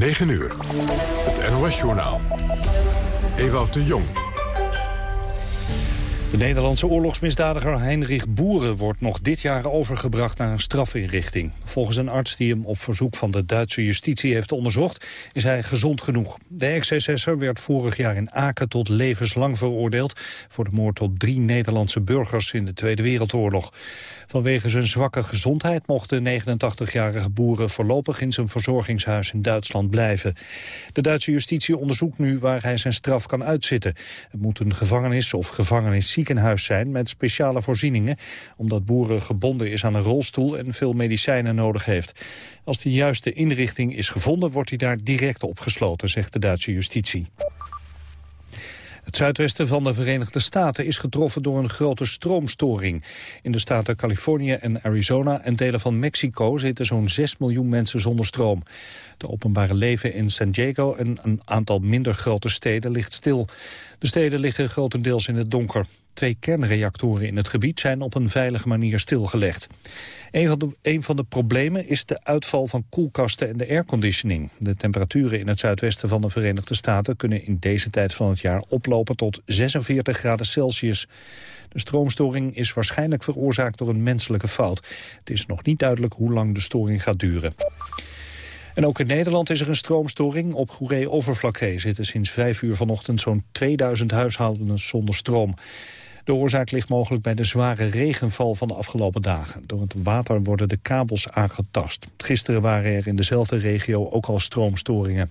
9 uur. Het NOS-journaal. Ewout de Jong. De Nederlandse oorlogsmisdadiger Heinrich Boeren wordt nog dit jaar overgebracht naar een strafinrichting. Volgens een arts die hem op verzoek van de Duitse justitie heeft onderzocht, is hij gezond genoeg. De ex-SS'er werd vorig jaar in Aken tot levenslang veroordeeld voor de moord op drie Nederlandse burgers in de Tweede Wereldoorlog. Vanwege zijn zwakke gezondheid mocht de 89-jarige Boeren voorlopig in zijn verzorgingshuis in Duitsland blijven. De Duitse justitie onderzoekt nu waar hij zijn straf kan uitzitten. Het moet een gevangenis of gevangenisziekenhuis zijn met speciale voorzieningen, omdat Boeren gebonden is aan een rolstoel en veel medicijnen nodig heeft. Als de juiste inrichting is gevonden, wordt hij daar direct opgesloten, zegt de Duitse justitie. Het zuidwesten van de Verenigde Staten is getroffen door een grote stroomstoring. In de staten Californië en Arizona en delen van Mexico zitten zo'n 6 miljoen mensen zonder stroom. De openbare leven in San Diego en een aantal minder grote steden ligt stil. De steden liggen grotendeels in het donker. Twee kernreactoren in het gebied zijn op een veilige manier stilgelegd. Een van, de, een van de problemen is de uitval van koelkasten en de airconditioning. De temperaturen in het zuidwesten van de Verenigde Staten... kunnen in deze tijd van het jaar oplopen tot 46 graden Celsius. De stroomstoring is waarschijnlijk veroorzaakt door een menselijke fout. Het is nog niet duidelijk hoe lang de storing gaat duren. En ook in Nederland is er een stroomstoring. Op Goeree-Overflakkee zitten sinds vijf uur vanochtend zo'n 2000 huishoudens zonder stroom. De oorzaak ligt mogelijk bij de zware regenval van de afgelopen dagen. Door het water worden de kabels aangetast. Gisteren waren er in dezelfde regio ook al stroomstoringen.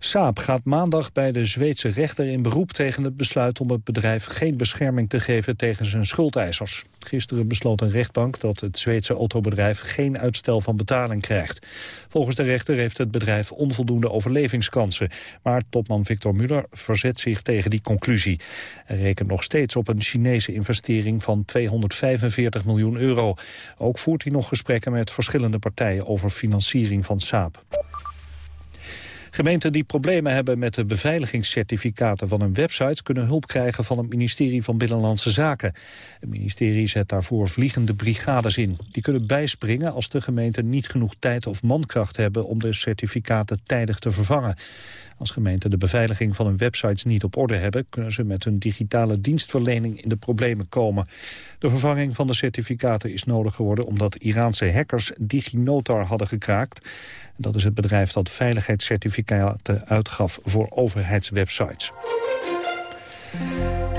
Saab gaat maandag bij de Zweedse rechter in beroep tegen het besluit om het bedrijf geen bescherming te geven tegen zijn schuldeisers. Gisteren besloot een rechtbank dat het Zweedse autobedrijf geen uitstel van betaling krijgt. Volgens de rechter heeft het bedrijf onvoldoende overlevingskansen. Maar topman Victor Muller verzet zich tegen die conclusie. Hij rekent nog steeds op een Chinese investering van 245 miljoen euro. Ook voert hij nog gesprekken met verschillende partijen over financiering van Saab. Gemeenten die problemen hebben met de beveiligingscertificaten van hun websites kunnen hulp krijgen van het ministerie van Binnenlandse Zaken. Het ministerie zet daarvoor vliegende brigades in. Die kunnen bijspringen als de gemeenten niet genoeg tijd of mankracht hebben om de certificaten tijdig te vervangen. Als gemeenten de beveiliging van hun websites niet op orde hebben... kunnen ze met hun digitale dienstverlening in de problemen komen. De vervanging van de certificaten is nodig geworden... omdat Iraanse hackers DigiNotar hadden gekraakt. Dat is het bedrijf dat veiligheidscertificaten uitgaf voor overheidswebsites.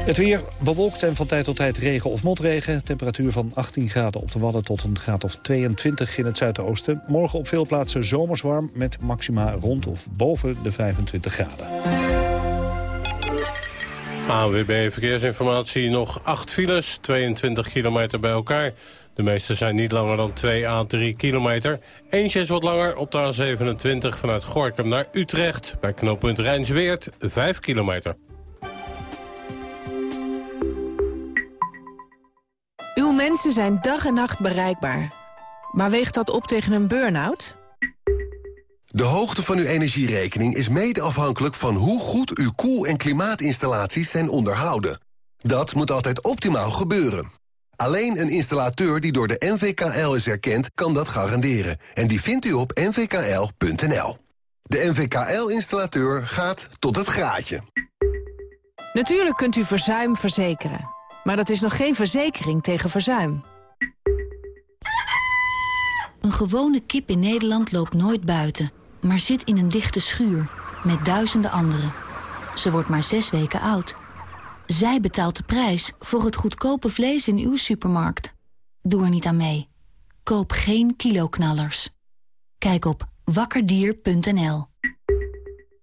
Het weer bewolkt en van tijd tot tijd regen of motregen. Temperatuur van 18 graden op de Wadden tot een graad of 22 in het zuidoosten. Morgen op veel plaatsen zomers warm met maxima rond of boven de 25 graden. AWB Verkeersinformatie, nog 8 files, 22 kilometer bij elkaar. De meeste zijn niet langer dan 2 à 3 kilometer. Eentje is wat langer op de A27 vanuit Gorkum naar Utrecht. Bij knooppunt Rijnsweert 5 kilometer. Mensen zijn dag en nacht bereikbaar. Maar weegt dat op tegen een burn-out? De hoogte van uw energierekening is mede afhankelijk van hoe goed uw koel- en klimaatinstallaties zijn onderhouden. Dat moet altijd optimaal gebeuren. Alleen een installateur die door de NVKL is erkend, kan dat garanderen. En die vindt u op nvkl.nl. De NVKL-installateur gaat tot het graadje. Natuurlijk kunt u verzuim verzekeren. Maar dat is nog geen verzekering tegen verzuim. Een gewone kip in Nederland loopt nooit buiten, maar zit in een dichte schuur met duizenden anderen. Ze wordt maar zes weken oud. Zij betaalt de prijs voor het goedkope vlees in uw supermarkt. Doe er niet aan mee. Koop geen kiloknallers. Kijk op wakkerdier.nl.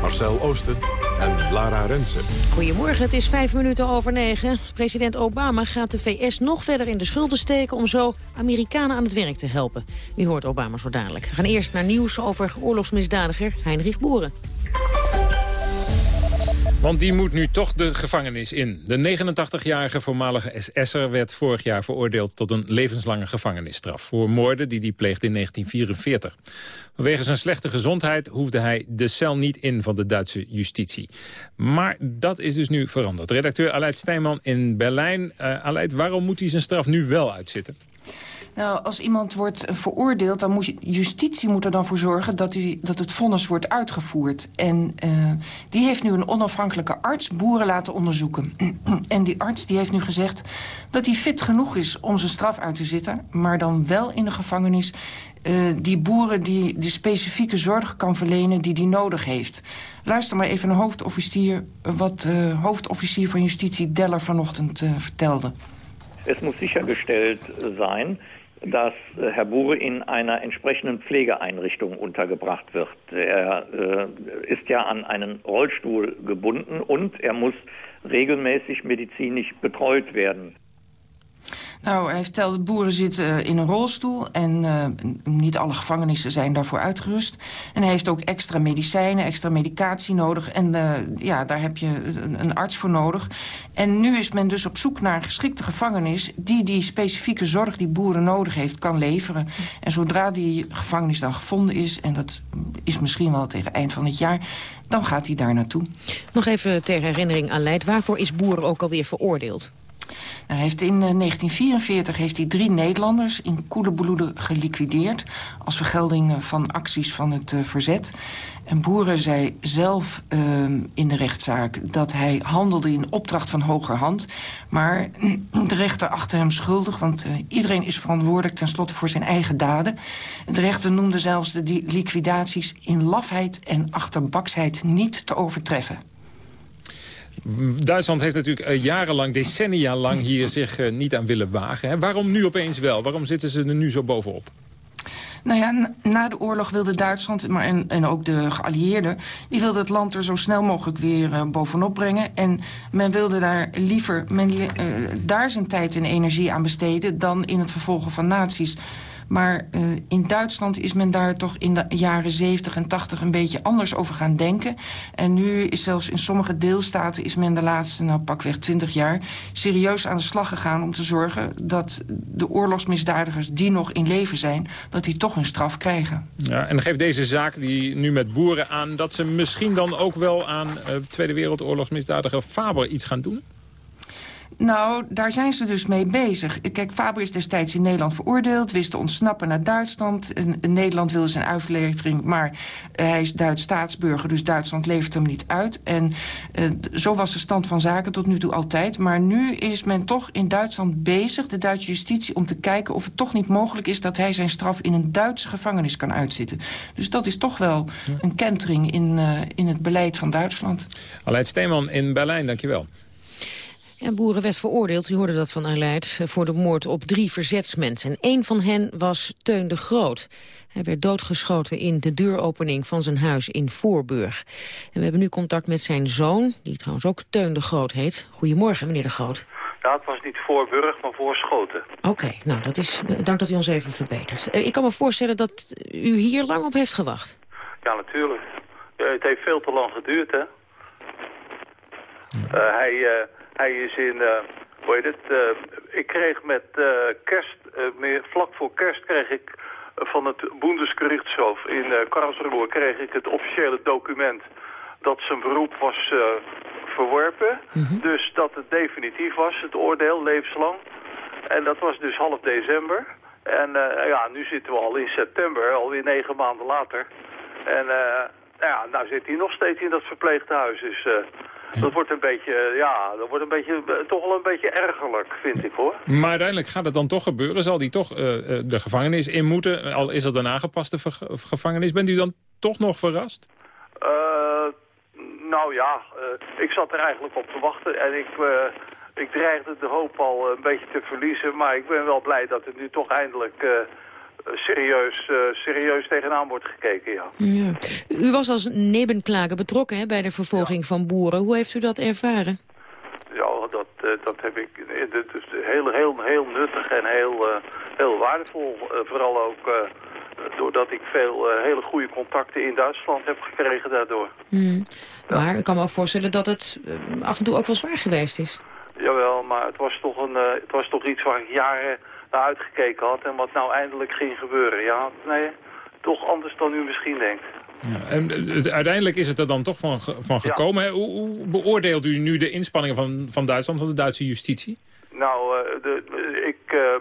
Marcel Oosten en Lara Rensen. Goedemorgen, het is vijf minuten over negen. President Obama gaat de VS nog verder in de schulden steken... om zo Amerikanen aan het werk te helpen. U hoort Obama zo dadelijk. We gaan eerst naar nieuws over oorlogsmisdadiger Heinrich Boeren. Want die moet nu toch de gevangenis in. De 89-jarige voormalige SS'er werd vorig jaar veroordeeld... tot een levenslange gevangenisstraf... voor moorden die hij pleegde in 1944. Vanwege zijn slechte gezondheid hoefde hij de cel niet in van de Duitse justitie. Maar dat is dus nu veranderd. Redacteur Aleid Stijnman in Berlijn. Uh, Aleid, waarom moet hij zijn straf nu wel uitzitten? Nou, als iemand wordt veroordeeld, dan moet justitie moet er dan voor zorgen dat, die, dat het vonnis wordt uitgevoerd. En uh, die heeft nu een onafhankelijke arts boeren laten onderzoeken. en die arts die heeft nu gezegd dat hij fit genoeg is om zijn straf uit te zitten, maar dan wel in de gevangenis uh, die boeren die de specifieke zorg kan verlenen die die nodig heeft. Luister maar even naar hoofdofficier, wat uh, hoofdofficier van justitie Deller vanochtend uh, vertelde. Het moet sichergestellt zijn dass äh, Herr Bure in einer entsprechenden Pflegeeinrichtung untergebracht wird. Er äh, ist ja an einen Rollstuhl gebunden und er muss regelmäßig medizinisch betreut werden. Nou, hij vertelde, boeren zitten in een rolstoel... en uh, niet alle gevangenissen zijn daarvoor uitgerust. En hij heeft ook extra medicijnen, extra medicatie nodig. En uh, ja, daar heb je een, een, arts voor nodig. En nu is men dus op zoek naar een geschikte gevangenis... die die specifieke zorg die boeren nodig heeft, kan leveren. En zodra die gevangenis dan gevonden is... en dat is misschien wel tegen eind van het jaar dan gaat hij daar naartoe. Nog even ter herinnering aan Leid. Waarvoor is Boeren ook alweer veroordeeld? Hij heeft in 1944 eh, heeft hij drie Nederlanders in koele bloeden geliquideerd... als vergelding eh, van acties van het uh, verzet. En Boeren zei zelf uh, in de rechtszaak dat hij handelde in opdracht van hogerhand. Maar de rechter achter hem schuldig, want iedereen is verantwoordelijk tenslotte voor zijn eigen daden. De rechter noemde zelfs de liquidaties in lafheid en achterbaksheid niet te overtreffen. Duitsland heeft natuurlijk uh, jarenlang, decennia lang hier zich uh, niet aan willen wagen. Waarom nu opeens wel? Waarom zitten ze er nu zo bovenop? Nou ja, na de oorlog wilde Duitsland, maar en, en ook de geallieerden... die wilden het land er zo snel mogelijk weer uh, bovenop brengen. En men wilde daar liever men, daar zijn tijd en energie aan besteden... dan in het vervolgen van naties. Maar uh, in Duitsland is men daar toch in de jaren 70 en 80 een beetje anders over gaan denken. En nu is zelfs in sommige deelstaten is men de laatste, nou pakweg 20 jaar... serieus aan de slag gegaan om te zorgen dat de oorlogsmisdadigers die nog in leven zijn... dat die toch een straf krijgen. Ja, en geeft deze zaak die nu met boeren aan... dat ze misschien dan ook wel aan uh, Tweede Wereldoorlogsmisdadiger Faber iets gaan doen? Nou, daar zijn ze dus mee bezig. Kijk, Faber is destijds in Nederland veroordeeld... wist te ontsnappen naar Duitsland. In, Nederland wilde zijn uitlevering, maar uh, hij is Duits staatsburger... dus Duitsland levert hem niet uit. En uh, zo was de stand van zaken tot nu toe altijd. Maar nu is men toch in Duitsland bezig, de Duitse justitie... om te kijken of het toch niet mogelijk is... dat hij zijn straf in een Duitse gevangenis kan uitzitten. Dus dat is toch wel een kentering in, uh, in het beleid van Duitsland. Aleid Steeman in Berlijn, dankjewel. Ja, Boeren werd veroordeeld, u hoorde dat van Aleid, voor de moord op drie verzetsmensen. En één van hen was Teun de Groot. Hij werd doodgeschoten in de deuropening van zijn huis in Voorburg. En we hebben nu contact met zijn zoon, die trouwens ook Teun de Groot heet. Goedemorgen, meneer de Groot. Ja, het was niet Voorburg, maar Voorschoten. Oké, nou, dat is, dank dat u ons even verbetert. Ik kan me voorstellen dat u hier lang op heeft gewacht. Ja, natuurlijk. het heeft veel te lang geduurd, hè. Uh, hij... Uh, hij is in, uh, hoe heet het, uh, ik kreeg met uh, kerst, meer, vlak voor kerst kreeg ik van het Bundesgerichtshof in Karlsruhe kreeg ik het officiële document dat zijn beroep was verworpen. Mm -hmm. Dus dat het definitief was, het oordeel, levenslang. En dat was dus half december. En ja, nu zitten we al in september, alweer negen maanden later. En ja, nou zit hij nog steeds in dat verpleeghuis. Dus dat wordt een beetje, ja, dat wordt een beetje, toch wel een beetje ergerlijk, vind ik hoor. Maar uiteindelijk gaat het dan toch gebeuren? Zal die toch uh, de gevangenis in moeten? Al is dat een aangepaste gevangenis. Bent u dan toch nog verrast? Uh, nou ja, uh, ik zat er eigenlijk op te wachten en ik, ik dreigde de hoop al een beetje te verliezen. Maar ik ben wel blij dat het nu toch eindelijk serieus, serieus tegenaan wordt gekeken, ja. ja. U was als nebenklager betrokken hè, bij de vervolging van boeren. Hoe heeft u dat ervaren? Ja, dat, dat heb ik. Het is heel, heel, heel nuttig en heel, heel waardevol. vooral ook doordat ik veel hele goede contacten in Duitsland heb gekregen daardoor. Hmm. Maar ik kan me ook voorstellen dat het af en toe ook wel zwaar geweest is. Jawel, maar het was toch, een, het was toch iets waar ik jaren naar uitgekeken had en wat nou eindelijk ging gebeuren. Ja, nee, toch anders dan u misschien denkt. Ja, en uiteindelijk is het er dan toch van, van gekomen. Hoe, hoe, beoordeelt u nu de inspanningen van, van Duitsland, van de Duitse justitie? Nou, uh, de, ik, uh,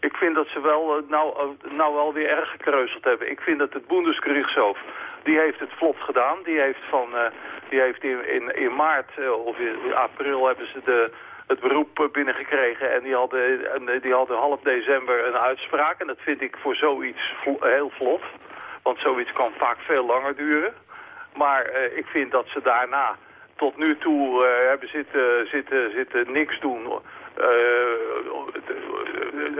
ik vind dat ze wel, nou, nou wel weer erg gekreuzeld hebben. Ik vind dat het Bundesgerichtshof, die heeft het vlot gedaan. Die heeft, van, die heeft in, in, in maart of in april hebben ze de het beroep binnengekregen. En die hadden, en die hadden half december een uitspraak. En dat vind ik voor zoiets heel vlot. Want zoiets kan vaak veel langer duren. Maar uh, ik vind dat ze daarna tot nu toe uh, hebben zitten, zitten, zitten niks doen.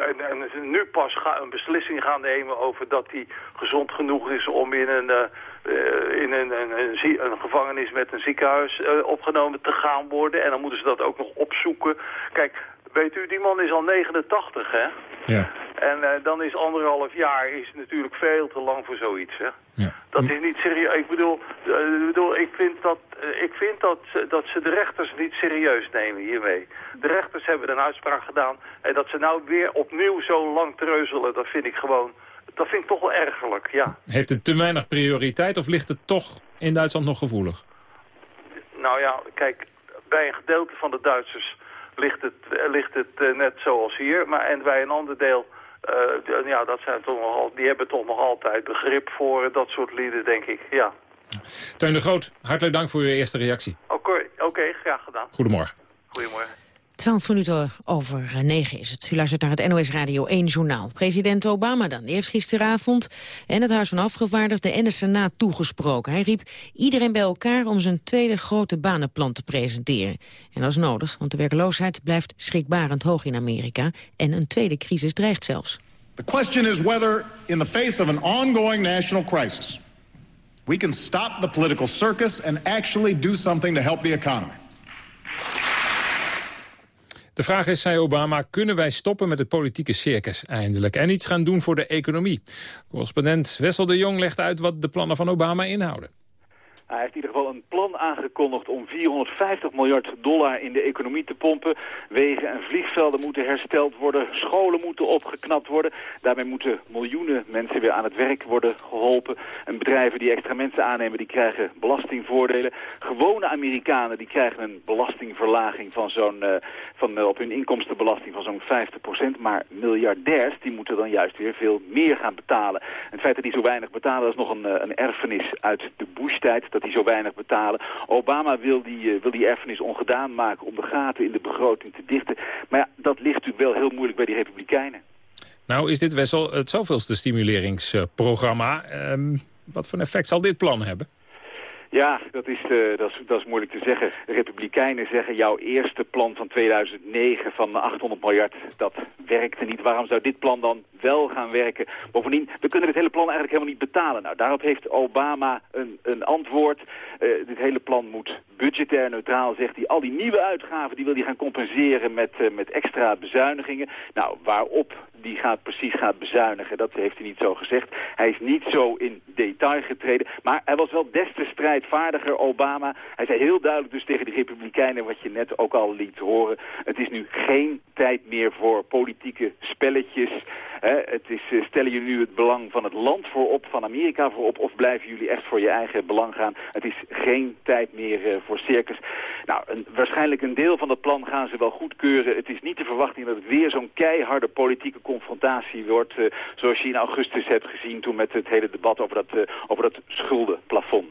En, en nu pas een beslissing gaan nemen over dat hij gezond genoeg is om in een, uh, in een, een, gevangenis met een ziekenhuis opgenomen te gaan worden. En dan moeten ze dat ook nog opzoeken. Kijk, weet u, die man is al 89, hè? Ja. En uh, dan is anderhalf jaar is natuurlijk veel te lang voor zoiets, hè? Ja. Dat is niet serieus. Ik bedoel, uh, bedoel vind, dat, uh, ik vind dat, dat ze de rechters niet serieus nemen hiermee. De rechters hebben een uitspraak gedaan. En dat ze nou weer opnieuw zo lang treuzelen, dat vind ik gewoon... Dat vind ik toch wel ergerlijk, ja. Heeft het te weinig prioriteit of ligt het toch in Duitsland nog gevoelig? Nou ja, kijk, bij een gedeelte van de Duitsers ligt het, ligt het net zoals hier. Maar en bij een ander deel uh, ja, dat zijn toch nog, die hebben toch nog altijd begrip voor dat soort lieden, denk ik. Ja. Teun de Groot, hartelijk dank voor uw eerste reactie. Oké, okay, okay, graag gedaan. Goedemorgen. Goedemorgen. 12 minuten over 9 is het. U luistert naar het NOS Radio 1 journaal. President Obama dan, die heeft gisteravond en het Huis van Afgevaardigden en de Senaat toegesproken. Hij riep iedereen bij elkaar om zijn tweede grote banenplan te presenteren. En dat is nodig, want de werkloosheid blijft schrikbarend hoog in Amerika. En een tweede crisis dreigt zelfs. The question is whether, in the face of an ongoing national crisis, we can stop the political circus and actually do something to help the economy. De vraag is, zei Obama, kunnen wij stoppen met het politieke circus eindelijk... en iets gaan doen voor de economie? Correspondent Wessel de Jong legt uit wat de plannen van Obama inhouden. Hij heeft in ieder geval een plan aangekondigd om 450 miljard dollar in de economie te pompen. Wegen en vliegvelden moeten hersteld worden, scholen moeten opgeknapt worden. Daarmee moeten miljoenen mensen weer aan het werk worden geholpen. En bedrijven die extra mensen aannemen, die krijgen belastingvoordelen. Gewone Amerikanen, die krijgen een belastingverlaging van zo'n, uh, van, uh, op hun inkomstenbelasting van zo'n 50%. Maar miljardairs, die moeten dan juist weer veel meer gaan betalen. En het feit dat die zo weinig betalen, is nog een, uh, een erfenis uit de Bush-tijd die zo weinig betalen. Obama wil die, uh, wil die erfenis ongedaan maken om de gaten in de begroting te dichten. Maar ja, dat ligt natuurlijk wel heel moeilijk bij die republikeinen. Nou is dit Wessel het zoveelste stimuleringsprogramma. Um, wat voor effect zal dit plan hebben? Ja, dat is, uh, dat, is, dat is moeilijk te zeggen. Republikeinen zeggen jouw eerste plan van 2009 van 800 miljard, dat werkte niet. Waarom zou dit plan dan wel gaan werken? Bovendien, we kunnen dit hele plan eigenlijk helemaal niet betalen. Nou, daarop heeft Obama een, een antwoord. Uh, dit hele plan moet budgetair neutraal, zegt hij. Al die nieuwe uitgaven die wil hij gaan compenseren met, uh, met extra bezuinigingen. Nou, waarop die gaat precies gaat bezuinigen, dat heeft hij niet zo gezegd. Hij is niet zo in detail getreden, maar hij was wel des te strijdvaardiger, Obama. Hij zei heel duidelijk dus tegen de Republikeinen, wat je net ook al liet horen. Het is nu geen tijd meer voor politieke spelletjes. Hè, het is, uh, stellen jullie nu het belang van het land voorop, van Amerika voorop, of blijven jullie echt voor je eigen belang gaan? Het is geen tijd meer uh, voor circus. Nou, een, waarschijnlijk een deel van dat plan gaan ze wel goedkeuren. Het is niet de verwachting dat het weer zo'n keiharde politieke confrontatie wordt, uh, zoals je in augustus hebt gezien toen met het hele debat over dat, over dat schuldenplafond.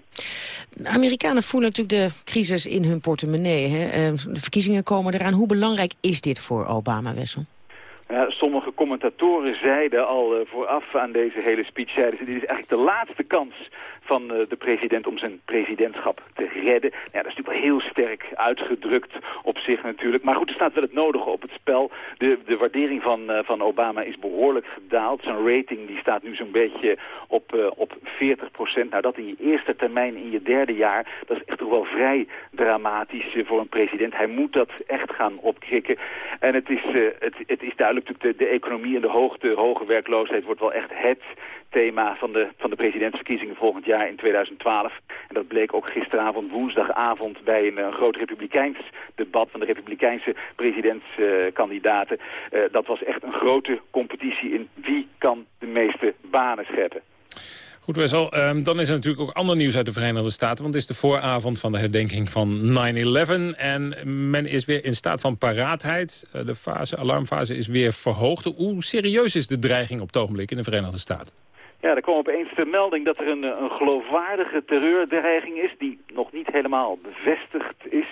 De Amerikanen voelen natuurlijk de crisis in hun portemonnee. Hè? De verkiezingen komen eraan. Hoe belangrijk is dit voor Obama, Wessel? Ja, sommige commentatoren zeiden al uh, vooraf aan deze hele speech, zeiden ze, dit is eigenlijk de laatste kans van uh, de president om zijn presidentschap te redden. Ja, dat is natuurlijk wel heel sterk uitgedrukt op zich natuurlijk. Maar goed, er staat wel het nodige op het spel. De, de waardering van, uh, van Obama is behoorlijk gedaald. Zijn rating die staat nu zo'n beetje op, op 40 procent. Nou, dat in je eerste termijn, in je derde jaar, dat is echt toch wel vrij dramatisch voor een president. Hij moet dat echt gaan opkrikken. En het is, het, het is duidelijk natuurlijk de, de economie en de hoogte, hoge werkloosheid wordt wel echt het thema van de, van de presidentsverkiezingen volgend jaar in 2012. En dat bleek ook gisteravond, woensdagavond, bij een, een groot republikeins debat van de republikeinse presidentskandidaten. Uh, dat was echt een grote competitie in wie kan de meeste banen scheppen. Goed, Wessel. Um, dan is er natuurlijk ook ander nieuws uit de Verenigde Staten. Want het is de vooravond van de herdenking van 9-11. En men is weer in staat van paraatheid. Uh, de fase, alarmfase is weer verhoogd. Hoe serieus is de dreiging op het ogenblik in de Verenigde Staten? Ja, er kwam opeens de melding dat er een, een geloofwaardige terreurdreiging is... die nog niet helemaal bevestigd is.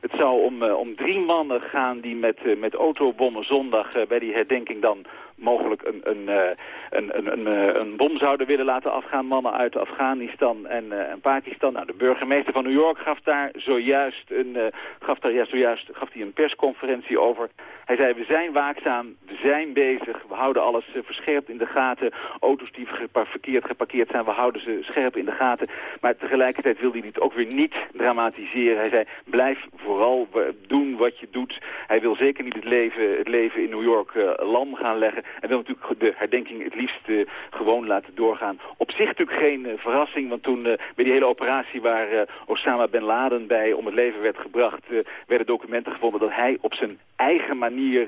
Het zou om, uh, om drie mannen gaan die met, uh, met autobommen zondag bij die herdenking dan mogelijk een, een, een, een, een, een, bom zouden willen laten afgaan. Mannen uit Afghanistan en, en Pakistan. Nou, de burgemeester van New York gaf daar zojuist een, gaf daar ja, zojuist gaf hij een persconferentie over. Hij zei, we zijn waakzaam, we zijn bezig, we houden alles verscherpt in de gaten. Auto's die verkeerd geparkeerd zijn, we houden ze scherp in de gaten. Maar tegelijkertijd wilde hij het ook weer niet dramatiseren. Hij zei, blijf vooral doen wat je doet. Hij wil zeker niet het leven, het leven in New York lam gaan leggen. Hij wil natuurlijk de herdenking liefst uh, gewoon laten doorgaan. Op zich natuurlijk geen uh, verrassing, want toen bij die hele operatie waar Osama Bin Laden bij om het leven werd gebracht, werden documenten gevonden dat hij op zijn eigen manier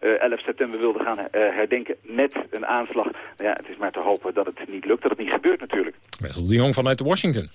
11 september wilde gaan herdenken met een aanslag. Nou ja, het is maar te hopen dat het niet lukt, dat het niet gebeurt natuurlijk. Wessel de Jong vanuit Washington.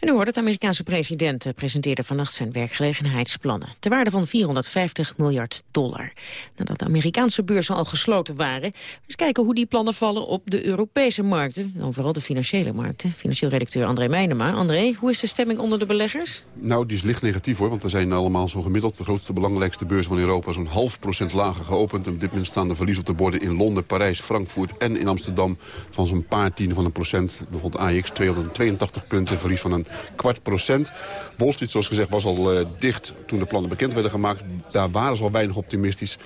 En u hoort het Amerikaanse president presenteerde vannacht zijn werkgelegenheidsplannen. Ter waarde van 450 miljard dollar. Nadat de Amerikaanse beurzen al gesloten waren. Eens kijken hoe die plannen vallen op de Europese markten. Dan vooral de financiële markten. Financieel redacteur André Meijnema. André, hoe is de stemming onder de beleggers? Nou, die is licht negatief hoor. Want we zijn allemaal zo gemiddeld. De grootste, belangrijkste beurs van Europa zo'n half procent lager geopend. En op dit moment staan de verlies op de borden in Londen, Parijs, Frankfurt en in Amsterdam. Van zo'n paar tienden van een procent. Bijvoorbeeld AX 282 punten, verlies van een kwart procent. Wall Street, zoals gezegd, was al uh, dicht toen de plannen bekend werden gemaakt. Daar waren ze al weinig optimistisch. 1%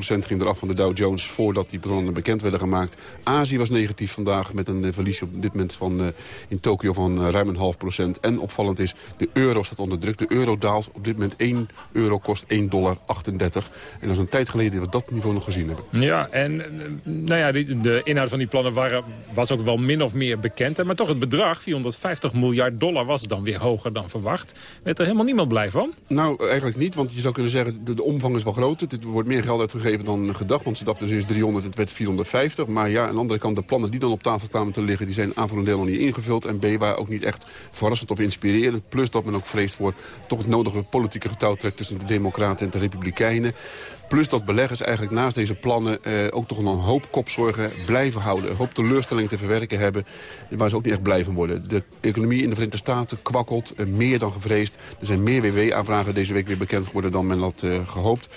ging eraf van de Dow Jones voordat die plannen bekend werden gemaakt. Azië was negatief vandaag met een uh, verlies op dit moment van, uh, in Tokio van ruim een half procent. En opvallend is, de euro staat onder druk. De euro daalt op dit moment 1 euro kost 1,38 dollar. En dat is een tijd geleden dat we dat niveau nog gezien hebben. Ja, en nou ja, die, de inhoud van die plannen waren, was ook wel min of meer bekend. Maar toch het bedrag, 450 miljard dollar, was dan weer hoger dan verwacht. Werd er helemaal niemand blij van? Nou, eigenlijk niet, want je zou kunnen zeggen... de, de omvang is wel groter. Er wordt meer geld uitgegeven dan gedacht. Want ze dachten dus eerst 300, het werd 450. Maar ja, aan de andere kant, de plannen die dan op tafel kwamen te liggen... die zijn A voor een deel nog niet ingevuld. En B, waren ook niet echt verrassend of inspirerend. Plus dat men ook vreest voor toch het nodige politieke getouwtrek... tussen de democraten en de republikeinen. Plus dat beleggers eigenlijk naast deze plannen eh, ook toch nog een hoop kopzorgen blijven houden. Een hoop teleurstellingen te verwerken hebben waar ze ook niet echt blij van worden. De economie in de Verenigde Staten kwakkelt eh, meer dan gevreesd. Er zijn meer WW-aanvragen deze week weer bekend geworden dan men had uh, gehoopt.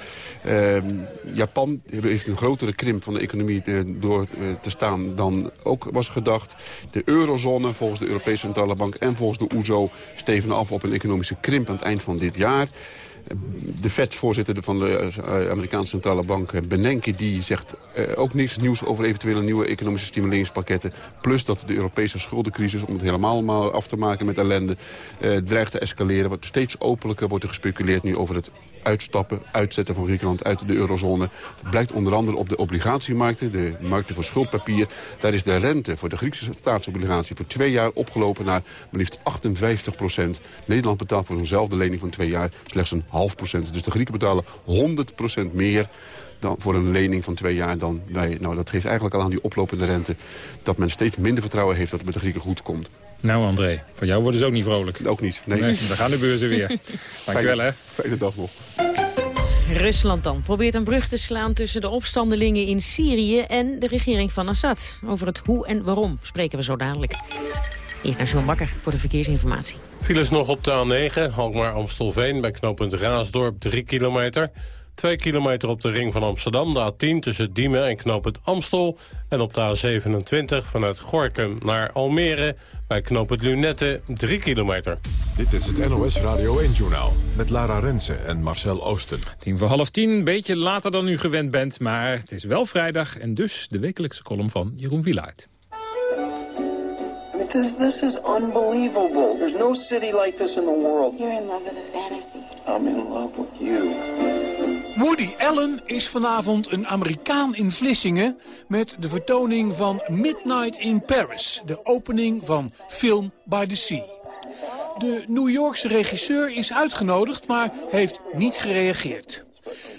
Ehm, Japan heeft een grotere krimp van de economie eh, door te staan dan ook was gedacht. De eurozone volgens de Europese Centrale Bank en volgens de OESO stevenen af op een economische krimp aan het eind van dit jaar. De Fed-voorzitter van de eh, Amerikaanse Centrale Bank, eh, Bernanke... die zegt ook niks nieuws over eventuele nieuwe economische stimuleringspakketten. Plus dat de Europese schuldencrisis, om het helemaal af te maken met ellende... Dreigt te escaleren. Wat steeds openlijker wordt er gespeculeerd nu over het uitstappen, uitzetten van Griekenland uit de eurozone. Het blijkt onder andere op de obligatiemarkten, de markten voor schuldpapier. Daar is de rente voor de Griekse staatsobligatie voor twee jaar opgelopen naar maar liefst 58 procent. Nederland betaalt voor zo'nzelfde lening van twee jaar slechts een half procent. Dus de Grieken betalen 100 procent meer dan voor een lening van twee jaar dan wij. Nou, dat geeft eigenlijk al aan die oplopende rente... dat men steeds minder vertrouwen heeft dat het met de Grieken goed komt. Nou André, van jou worden ze ook niet vrolijk. Ook niet, nee. nee dan gaan de beurzen weer. Dankjewel hè. Fijne dag nog. Rusland dan probeert een brug te slaan tussen de opstandelingen in Syrië en de regering van Assad. Over het hoe en waarom spreken we zo dadelijk. Eerst naar John Bakker voor de verkeersinformatie. Files nog op de A9, Alkmaar-Amstelveen bij knooppunt Raasdorp 3 kilometer. 2 kilometer op de ring van Amsterdam, de A10 tussen Diemen en Knoop het Amstel. En op de A27 vanuit Gorkum naar Almere bij Knoop het Lunette 3 kilometer. Dit is het NOS Radio 1-journaal met Lara Rensen en Marcel Oosten. Tien voor half tien, beetje later dan u gewend bent, maar het is wel vrijdag... en dus de wekelijkse column van Jeroen Wielaert. This, this is unbelievable. There's no city like this in the world. You're in love with a fantasy. I'm in love with you. Woody Allen is vanavond een Amerikaan in Vlissingen... met de vertoning van Midnight in Paris. De opening van Film by the Sea. De New Yorkse regisseur is uitgenodigd, maar heeft niet gereageerd.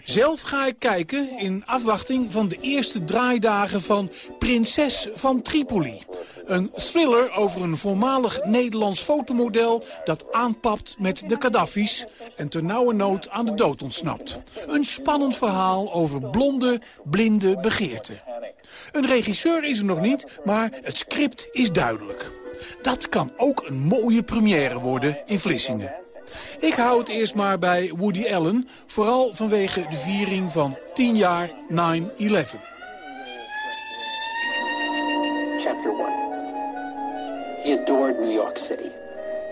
Zelf ga ik kijken in afwachting van de eerste draaidagen van Prinses van Tripoli. Een thriller over een voormalig Nederlands fotomodel dat aanpapt met de Gaddafi's en nood aan de dood ontsnapt. Een spannend verhaal over blonde, blinde begeerte. Een regisseur is er nog niet, maar het script is duidelijk. Dat kan ook een mooie première worden in Vlissingen. Ik hou het eerst maar bij Woody Allen, vooral vanwege de viering van 10 jaar 9-11. Chapter 1. He adored New York City.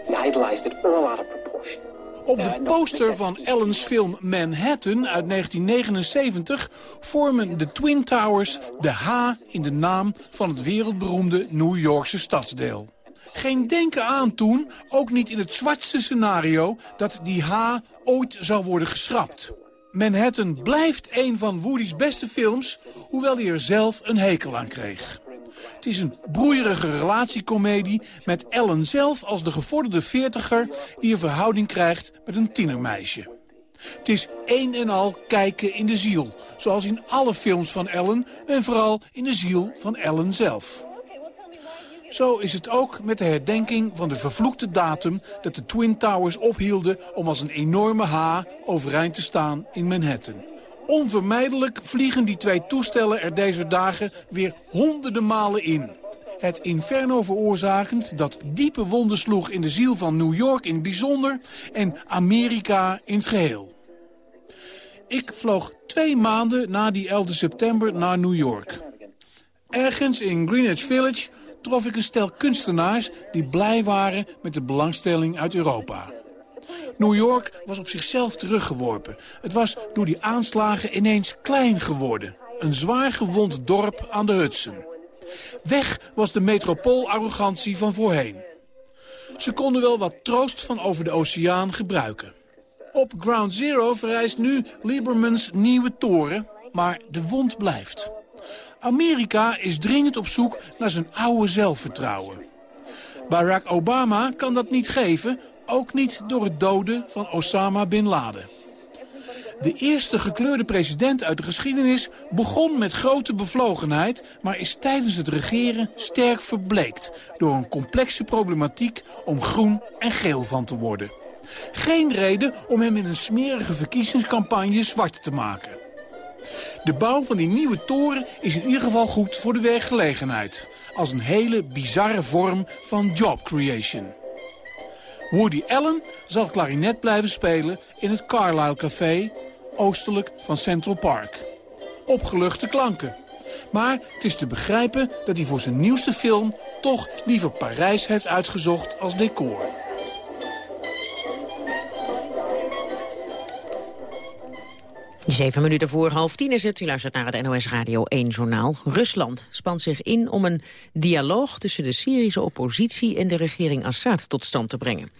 He idolized it all out of proportion. Op de poster van Allens film Manhattan uit 1979 vormen de Twin Towers de H in de naam van het wereldberoemde New Yorkse stadsdeel. Geen denken aan toen, ook niet in het zwartste scenario... dat die H ooit zou worden geschrapt. Manhattan blijft een van Woody's beste films... hoewel hij er zelf een hekel aan kreeg. Het is een broeierige relatiecomedie met Ellen zelf als de gevorderde veertiger... die een verhouding krijgt met een tienermeisje. Het is een en al kijken in de ziel, zoals in alle films van Ellen... en vooral in de ziel van Ellen zelf. Zo is het ook met de herdenking van de vervloekte datum dat de Twin Towers ophielden om als een enorme H overeind te staan in Manhattan. Onvermijdelijk vliegen die twee toestellen er deze dagen weer honderden malen in. Het inferno veroorzakend dat diepe wonden sloeg in de ziel van New York in het bijzonder en Amerika in het geheel. Ik vloog twee maanden na die 11 september naar New York. Ergens in Greenwich Village trof ik een stel kunstenaars die blij waren met de belangstelling uit Europa. New York was op zichzelf teruggeworpen. Het was door die aanslagen ineens klein geworden. Een zwaar gewond dorp aan de Hudson. Weg was de metropool-arrogantie van voorheen. Ze konden wel wat troost van over de oceaan gebruiken. Op Ground Zero verrijst nu Liebermans nieuwe toren, maar de wond blijft. Amerika is dringend op zoek naar zijn oude zelfvertrouwen. Barack Obama kan dat niet geven, ook niet door het doden van Osama Bin Laden. De eerste gekleurde president uit de geschiedenis begon met grote bevlogenheid... maar is tijdens het regeren sterk verbleekt... door een complexe problematiek om groen en geel van te worden. Geen reden om hem in een smerige verkiezingscampagne zwart te maken. De bouw van die nieuwe toren is in ieder geval goed voor de werkgelegenheid. Als een hele bizarre vorm van job creation. Woody Allen zal klarinet blijven spelen in het Carlisle Café, oostelijk van Central Park. Opgeluchte klanken. Maar het is te begrijpen dat hij voor zijn nieuwste film toch liever Parijs heeft uitgezocht als decor. Zeven minuten voor half tien is het. U luistert naar het NOS Radio 1 journaal. Rusland spant zich in om een dialoog tussen de Syrische oppositie en de regering Assad tot stand te brengen.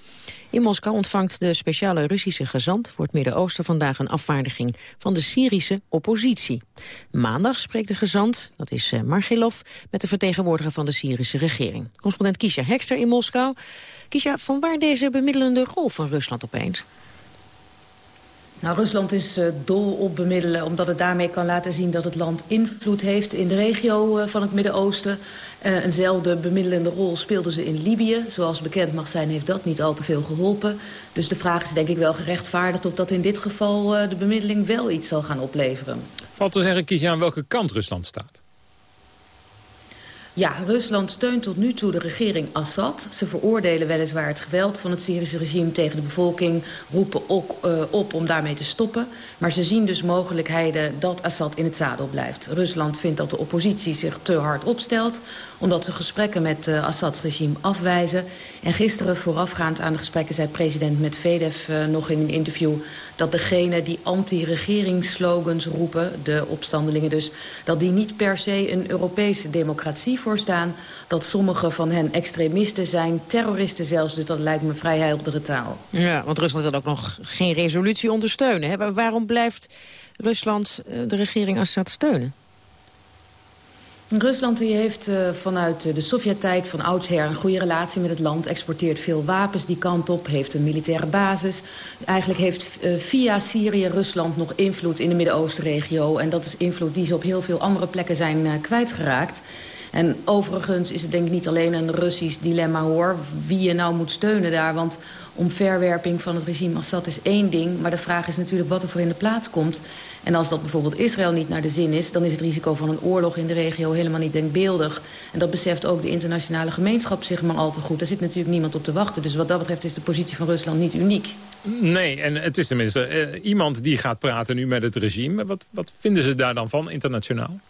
In Moskou ontvangt de speciale Russische gezant voor het Midden-Oosten vandaag een afvaardiging van de Syrische oppositie. Maandag spreekt de gezant, dat is eh, Margelov, met de vertegenwoordiger van de Syrische regering. Correspondent Kisha Hekster in Moskou. Kisha, van waar deze bemiddelende rol van Rusland opeens? Nou, Rusland is uh, dol op bemiddelen omdat het daarmee kan laten zien dat het land invloed heeft in de regio uh, van het Midden-Oosten. Uh, eenzelfde bemiddelende rol speelden ze in Libië. Zoals bekend mag zijn heeft dat niet al te veel geholpen. Dus de vraag is denk ik wel gerechtvaardigd of dat in dit geval de bemiddeling wel iets zal gaan opleveren. Valt te zeggen, kies je aan welke kant Rusland staat? Ja, Rusland steunt tot nu toe de regering Assad. Ze veroordelen weliswaar het geweld van het Syrische regime tegen de bevolking... roepen op, uh, op om daarmee te stoppen. Maar ze zien dus mogelijkheden dat Assad in het zadel blijft. Rusland vindt dat de oppositie zich te hard opstelt... omdat ze gesprekken met uh, Assads regime afwijzen. En gisteren voorafgaand aan de gesprekken zei president Medvedev uh, nog in een interview... dat degenen die anti-regeringsslogans roepen, de opstandelingen dus... dat die niet per se een Europese democratie voorstaan... dat sommige van hen extremisten zijn, terroristen zelfs. Dus dat lijkt me vrij heldere taal. Ja, want Rusland wil ook nog geen resolutie ondersteunen. Hè? Waarom blijft Rusland de regering Assad steunen? Rusland heeft uh, vanuit de Sovjet-tijd van oudsher een goede relatie met het land. Exporteert veel wapens die kant op, heeft een militaire basis. Eigenlijk heeft uh, via Syrië Rusland nog invloed in de Midden-Oostenregio. En dat is invloed die ze op heel veel andere plekken zijn kwijtgeraakt. En overigens is het denk ik niet alleen een Russisch dilemma hoor... wie je nou moet steunen daar, want omverwerping van het regime Assad is één ding... maar de vraag is natuurlijk wat er voor in de plaats komt. En als dat bijvoorbeeld Israël niet naar de zin is... dan is het risico van een oorlog in de regio helemaal niet denkbeeldig. En dat beseft ook de internationale gemeenschap zich maar al te goed. Daar zit natuurlijk niemand op te wachten. Dus wat dat betreft is de positie van Rusland niet uniek. Nee, en het is tenminste uh, iemand die gaat praten nu met het regime. Wat, wat vinden ze daar dan van internationaal?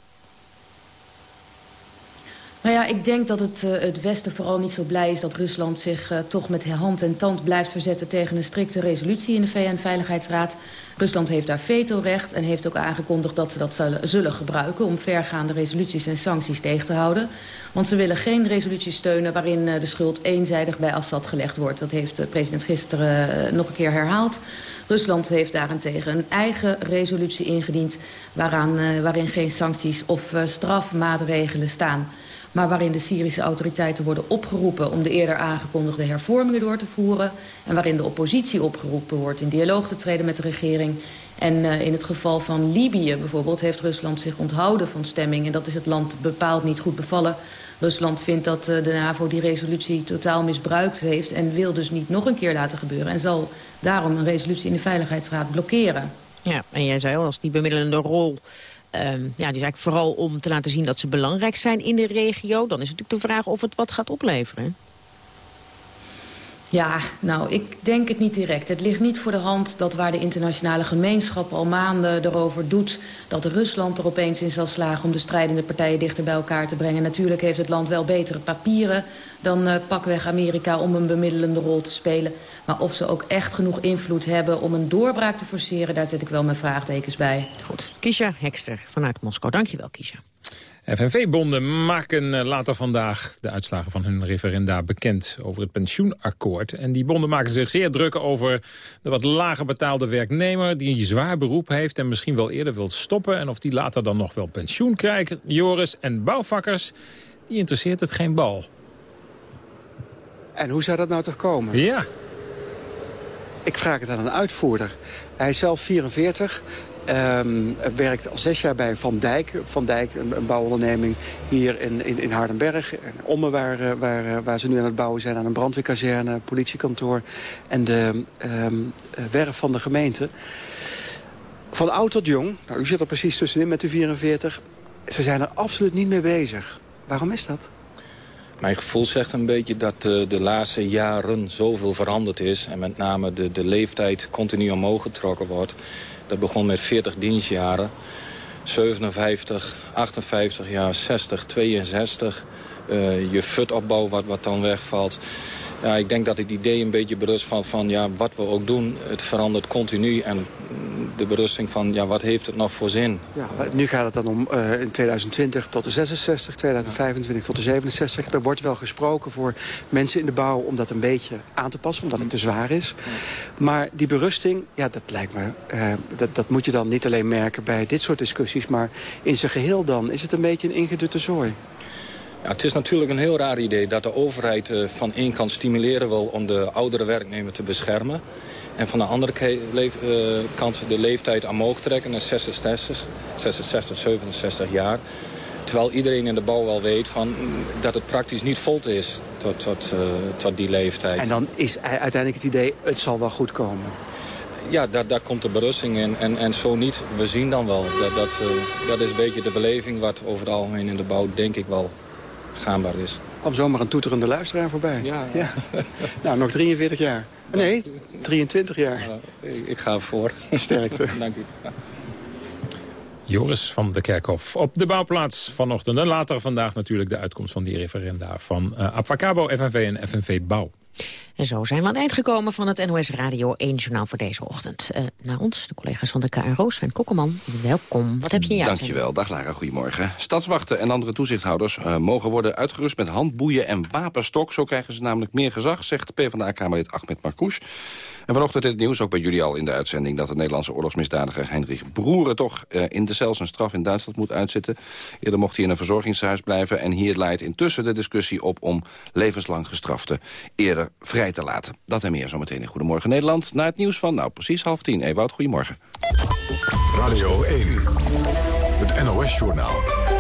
Nou ja, ik denk dat het, uh, het Westen vooral niet zo blij is... dat Rusland zich uh, toch met hand en tand blijft verzetten... tegen een strikte resolutie in de VN-veiligheidsraad. Rusland heeft daar vetorecht en heeft ook aangekondigd dat ze dat zullen, zullen gebruiken... om vergaande resoluties en sancties tegen te houden. Want ze willen geen resolutie steunen waarin uh, de schuld eenzijdig bij Assad gelegd wordt. Dat heeft de president gisteren nog een keer herhaald. Rusland heeft daarentegen een eigen resolutie ingediend... Waaraan, waarin geen sancties of strafmaatregelen staan maar waarin de Syrische autoriteiten worden opgeroepen om de eerder aangekondigde hervormingen door te voeren en waarin de oppositie opgeroepen wordt in dialoog te treden met de regering. En uh, in het geval van Libië bijvoorbeeld heeft Rusland zich onthouden van stemming en dat is het land bepaald niet goed bevallen. Rusland vindt dat uh, de NAVO die resolutie totaal misbruikt heeft en wil dus niet nog een keer laten gebeuren en zal daarom een resolutie in de Veiligheidsraad blokkeren. Ja, en jij zei al, als die bemiddelende rol Um, ja, die eigenlijk vooral om te laten zien dat ze belangrijk zijn in de regio. Dan is natuurlijk de vraag of het wat gaat opleveren. Ja, nou, ik denk het niet direct. Het ligt niet voor de hand dat waar de internationale gemeenschap al maanden erover doet... dat Rusland er opeens in zal slagen om de strijdende partijen dichter bij elkaar te brengen. Natuurlijk heeft het land wel betere papieren dan uh, pakweg Amerika om een bemiddelende rol te spelen. Maar of ze ook echt genoeg invloed hebben om een doorbraak te forceren... daar zet ik wel mijn vraagtekens bij. Goed, Kisha Hekster vanuit Moskou. Dankjewel, Kisha. FNV-bonden maken eh, later vandaag de uitslagen van hun referenda bekend over het pensioenakkoord. En die bonden maken zich zeer druk over de wat lager betaalde werknemer die een zwaar beroep heeft en misschien wel eerder wil stoppen. En of die later dan nog wel pensioen krijgen. Joris en bouwvakkers, die interesseert het geen bal. En hoe zou dat nou toch komen? Ja. Ik vraag het aan een uitvoerder. Hij is zelf 44, Um, werkt al zes jaar bij Van Dijk. Van Dijk, een, bouwonderneming hier in, in, Hardenberg. In Ommen, waar, eh, waar, eh, waar ze nu aan het bouwen zijn aan een brandweerkazerne, politiekantoor. En de um, werf van de gemeente. Van oud tot jong, nou, u zit er precies tussenin met de 44. Ze zijn er absoluut niet mee bezig. Waarom is dat? Mijn gevoel zegt een beetje dat uh, de laatste jaren zoveel veranderd is. En met name de, de leeftijd continu omhoog getrokken wordt. Dat begon met 40 dienstjaren. 57, 58 jaar, 60, 62. Uh, je futopbouw wat, wat dan wegvalt. Ja, ik denk dat het idee een beetje berust van, van ja, wat we ook doen. Het verandert continu. En de berusting van ja, wat heeft het nog voor zin. Ja, nu gaat het dan om uh, in 2020 tot de 66, 2025 tot de 67. Er wordt wel gesproken voor mensen in de bouw om dat een beetje aan te passen. Omdat het te zwaar is. Maar die berusting, ja, dat lijkt me... Uh, dat, dat moet je dan niet alleen merken bij dit soort discussies. Maar in zijn geheel dan is het een beetje een ingedutte zooi. Ja, het is natuurlijk een heel raar idee dat de overheid uh, van één kant stimuleren wil om de oudere werknemer te beschermen. En van de andere uh, kant de leeftijd omhoog trekken naar 66, 66, 67 jaar. Terwijl iedereen in de bouw wel weet van, dat het praktisch niet vol is tot, tot, uh, tot die leeftijd. En dan is uiteindelijk het idee, het zal wel goed komen. Ja, daar, daar komt de berusting in. En, en zo niet, we zien dan wel. Dat, dat, uh, dat is een beetje de beleving wat over het algemeen in de bouw denk ik wel gaanbaar is. kwam zomaar een toeterende luisteraar voorbij. Ja. nou, nog 43 jaar. Nee, 23 jaar. ik, ik ga ervoor. Sterkte. Dank u. Joris van de Kerkhof op de bouwplaats vanochtend. En later vandaag natuurlijk de uitkomst van die referenda van uh, Abfacabo, FNV en FNV Bouw. En zo zijn we aan het eind gekomen van het NOS Radio 1 Journaal voor deze ochtend. Uh, naar ons, de collega's van de KRO, Sven Kokkelman. Welkom. Wat heb je in? Dankjewel. Dag Lara, goedemorgen. Stadswachten en andere toezichthouders uh, mogen worden uitgerust met handboeien en wapenstok. Zo krijgen ze namelijk meer gezag, zegt PvdA-kamerlid Ahmed Marcouch. En vanochtend in het nieuws, ook bij jullie al in de uitzending... dat de Nederlandse oorlogsmisdadiger Heinrich Broeren toch uh, in de cel zijn straf in Duitsland moet uitzitten. Eerder mocht hij in een verzorgingshuis blijven. En hier leidt intussen de discussie op om levenslang gestrafte eerder vrij te laten. Dat en meer zometeen in Goedemorgen Nederland. Na het nieuws van, nou precies half tien. Ewout, goedemorgen. Radio 1, het NOS-journaal.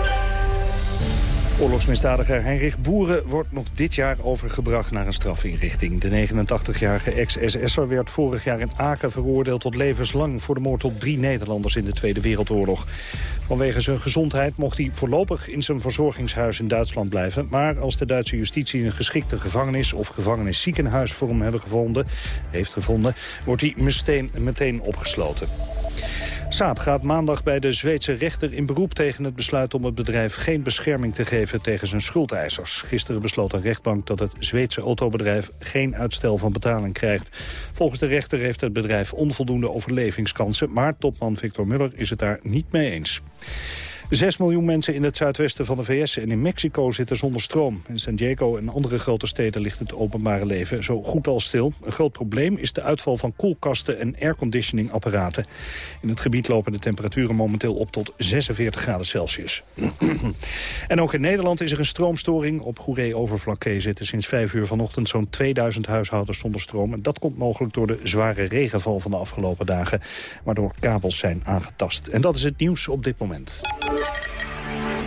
Oorlogsmisdadiger Heinrich Boeren wordt nog dit jaar overgebracht naar een strafinrichting. De 89-jarige ex-SS'er werd vorig jaar in Aken veroordeeld tot levenslang... voor de moord op drie Nederlanders in de Tweede Wereldoorlog. Vanwege zijn gezondheid mocht hij voorlopig in zijn verzorgingshuis in Duitsland blijven. Maar als de Duitse justitie een geschikte gevangenis of gevangenisziekenhuis voor hem hebben gevonden, heeft gevonden, wordt hij meteen, meteen opgesloten. Saab gaat maandag bij de Zweedse rechter in beroep tegen het besluit om het bedrijf geen bescherming te geven tegen zijn schuldeisers. Gisteren besloot een rechtbank dat het Zweedse autobedrijf geen uitstel van betaling krijgt. Volgens de rechter heeft het bedrijf onvoldoende overlevingskansen, maar topman Victor Muller is het daar niet mee eens. Zes miljoen mensen in het zuidwesten van de VS en in Mexico zitten zonder stroom. In San Diego en andere grote steden ligt het openbare leven zo goed als stil. Een groot probleem is de uitval van koelkasten en airconditioningapparaten. In het gebied lopen de temperaturen momenteel op tot 46 graden Celsius. en ook in Nederland is er een stroomstoring. Op Goeree-Overflakkee zitten sinds 5 uur vanochtend zo'n 2000 huishoudens zonder stroom. En dat komt mogelijk door de zware regenval van de afgelopen dagen, waardoor kabels zijn aangetast. En dat is het nieuws op dit moment.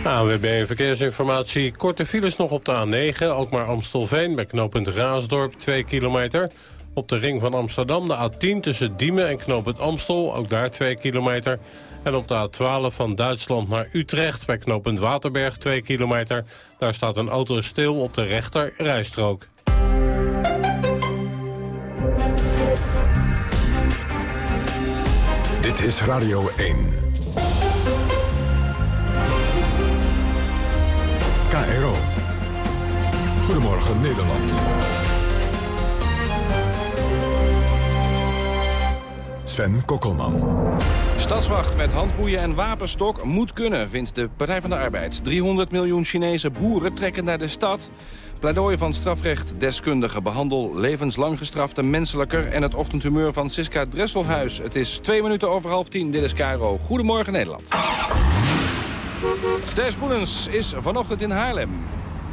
ANWB Verkeersinformatie. Korte files nog op de A9. Ook maar Amstelveen bij knooppunt Raasdorp 2 kilometer. Op de ring van Amsterdam de A10 tussen Diemen en knooppunt Amstel. Ook daar 2 kilometer. En op de A12 van Duitsland naar Utrecht bij knooppunt Waterberg 2 kilometer. Daar staat een auto stil op de rechter rijstrook. Dit is Radio 1. Nederland. Sven Kokkelman. Stadswacht met handboeien en wapenstok moet kunnen, vindt de Partij van de Arbeid. 300 miljoen Chinese boeren trekken naar de stad. Pleidooi van strafrecht, behandel levenslang gestrafte menselijker... en het ochtendhumeur van Siska Dresselhuis. Het is twee minuten over half tien. Dit is Caro. Goedemorgen Nederland. Thijs Boelens is vanochtend in Haarlem.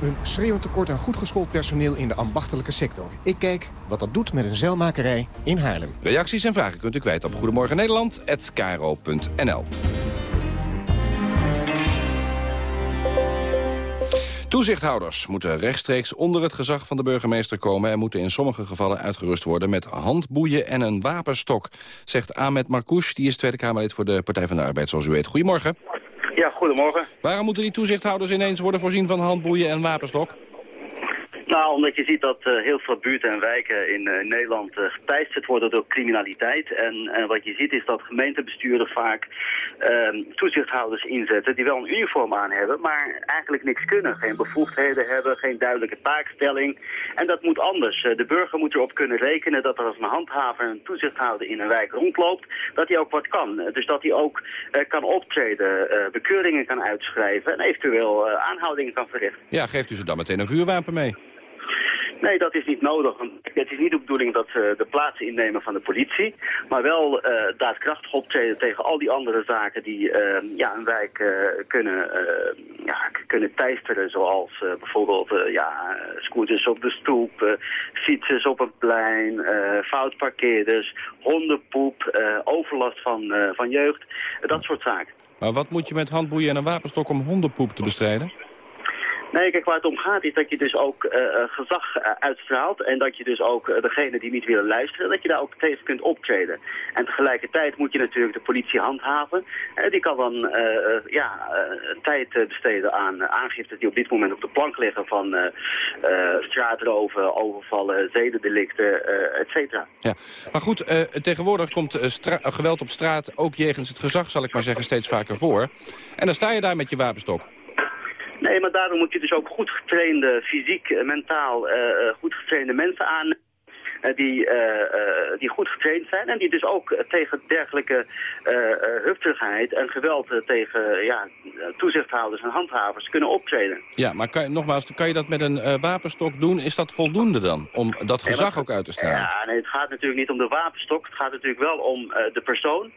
Een schreeuwend tekort aan goed geschoold personeel in de ambachtelijke sector. Ik kijk wat dat doet met een zeilmakerij in Haarlem. Reacties en vragen kunt u kwijt op Goedemorgen Nederland@kro.nl. Toezichthouders moeten rechtstreeks onder het gezag van de burgemeester komen... en moeten in sommige gevallen uitgerust worden met handboeien en een wapenstok... zegt Ahmed Marcouch, die is Tweede Kamerlid voor de Partij van de Arbeid, zoals u weet. Goedemorgen. Ja, goedemorgen. Waarom moeten die toezichthouders ineens worden voorzien van handboeien en wapenstok? Nou, omdat je ziet dat uh, heel veel buurten en wijken in uh, Nederland uh, geteisterd worden door criminaliteit. En wat je ziet is dat gemeentebestuurders vaak ehm, toezichthouders inzetten die wel een uniform aan hebben, maar eigenlijk niks kunnen. Geen bevoegdheden hebben, geen duidelijke taakstelling. En dat moet anders. de burger moet erop kunnen rekenen dat er als een handhaver een toezichthouder in een wijk rondloopt, dat hij ook wat kan. Dus dat hij ook kan optreden, bekeuringen kan uitschrijven en eventueel aanhoudingen kan verrichten. Ja, geeft u ze dan meteen een vuurwapen mee? Nee, dat is niet nodig. Het is niet de bedoeling dat ze de plaatsen innemen van de politie. Maar wel uh, daadkrachtig optreden tegen al die andere zaken die uh, ja, een wijk kunnen, ja, kunnen teisteren. Zoals bijvoorbeeld ja, scooters op de stoep, fietsers op een plein, foutparkeerders, hondenpoep, overlast van, van jeugd. Dat soort zaken. Maar wat moet je met handboeien en een wapenstok om hondenpoep te bestrijden? Nee, kijk, waar het om gaat is dat je dus ook uh, gezag uitstraalt en dat je dus ook uh, degene die niet willen luisteren, dat je daar ook tegen kunt optreden. En tegelijkertijd moet je natuurlijk de politie handhaven. die kan dan ja, tijd besteden aan aangiftes die op dit moment op de plank liggen van straatroven, overvallen, zedendelicten, et cetera. Ja, maar goed, tegenwoordig komt geweld op straat ook jegens het gezag, zal ik maar zeggen, steeds vaker voor. En dan sta je daar met je wapenstok. Nee, maar daarom moet je dus ook goed getrainde, fysiek, mentaal, uh, goed getrainde mensen aan uh, die, uh, die goed getraind zijn en die dus ook tegen dergelijke hufterigheid en geweld tegen ja, toezichthouders en handhavers kunnen optreden. Ja, maar kan, nogmaals, kan je dat met een wapenstok doen? Is dat voldoende dan, om dat gezag ook uit te stralen? Ja, nee, het gaat natuurlijk niet om de wapenstok. Het gaat natuurlijk wel om de persoon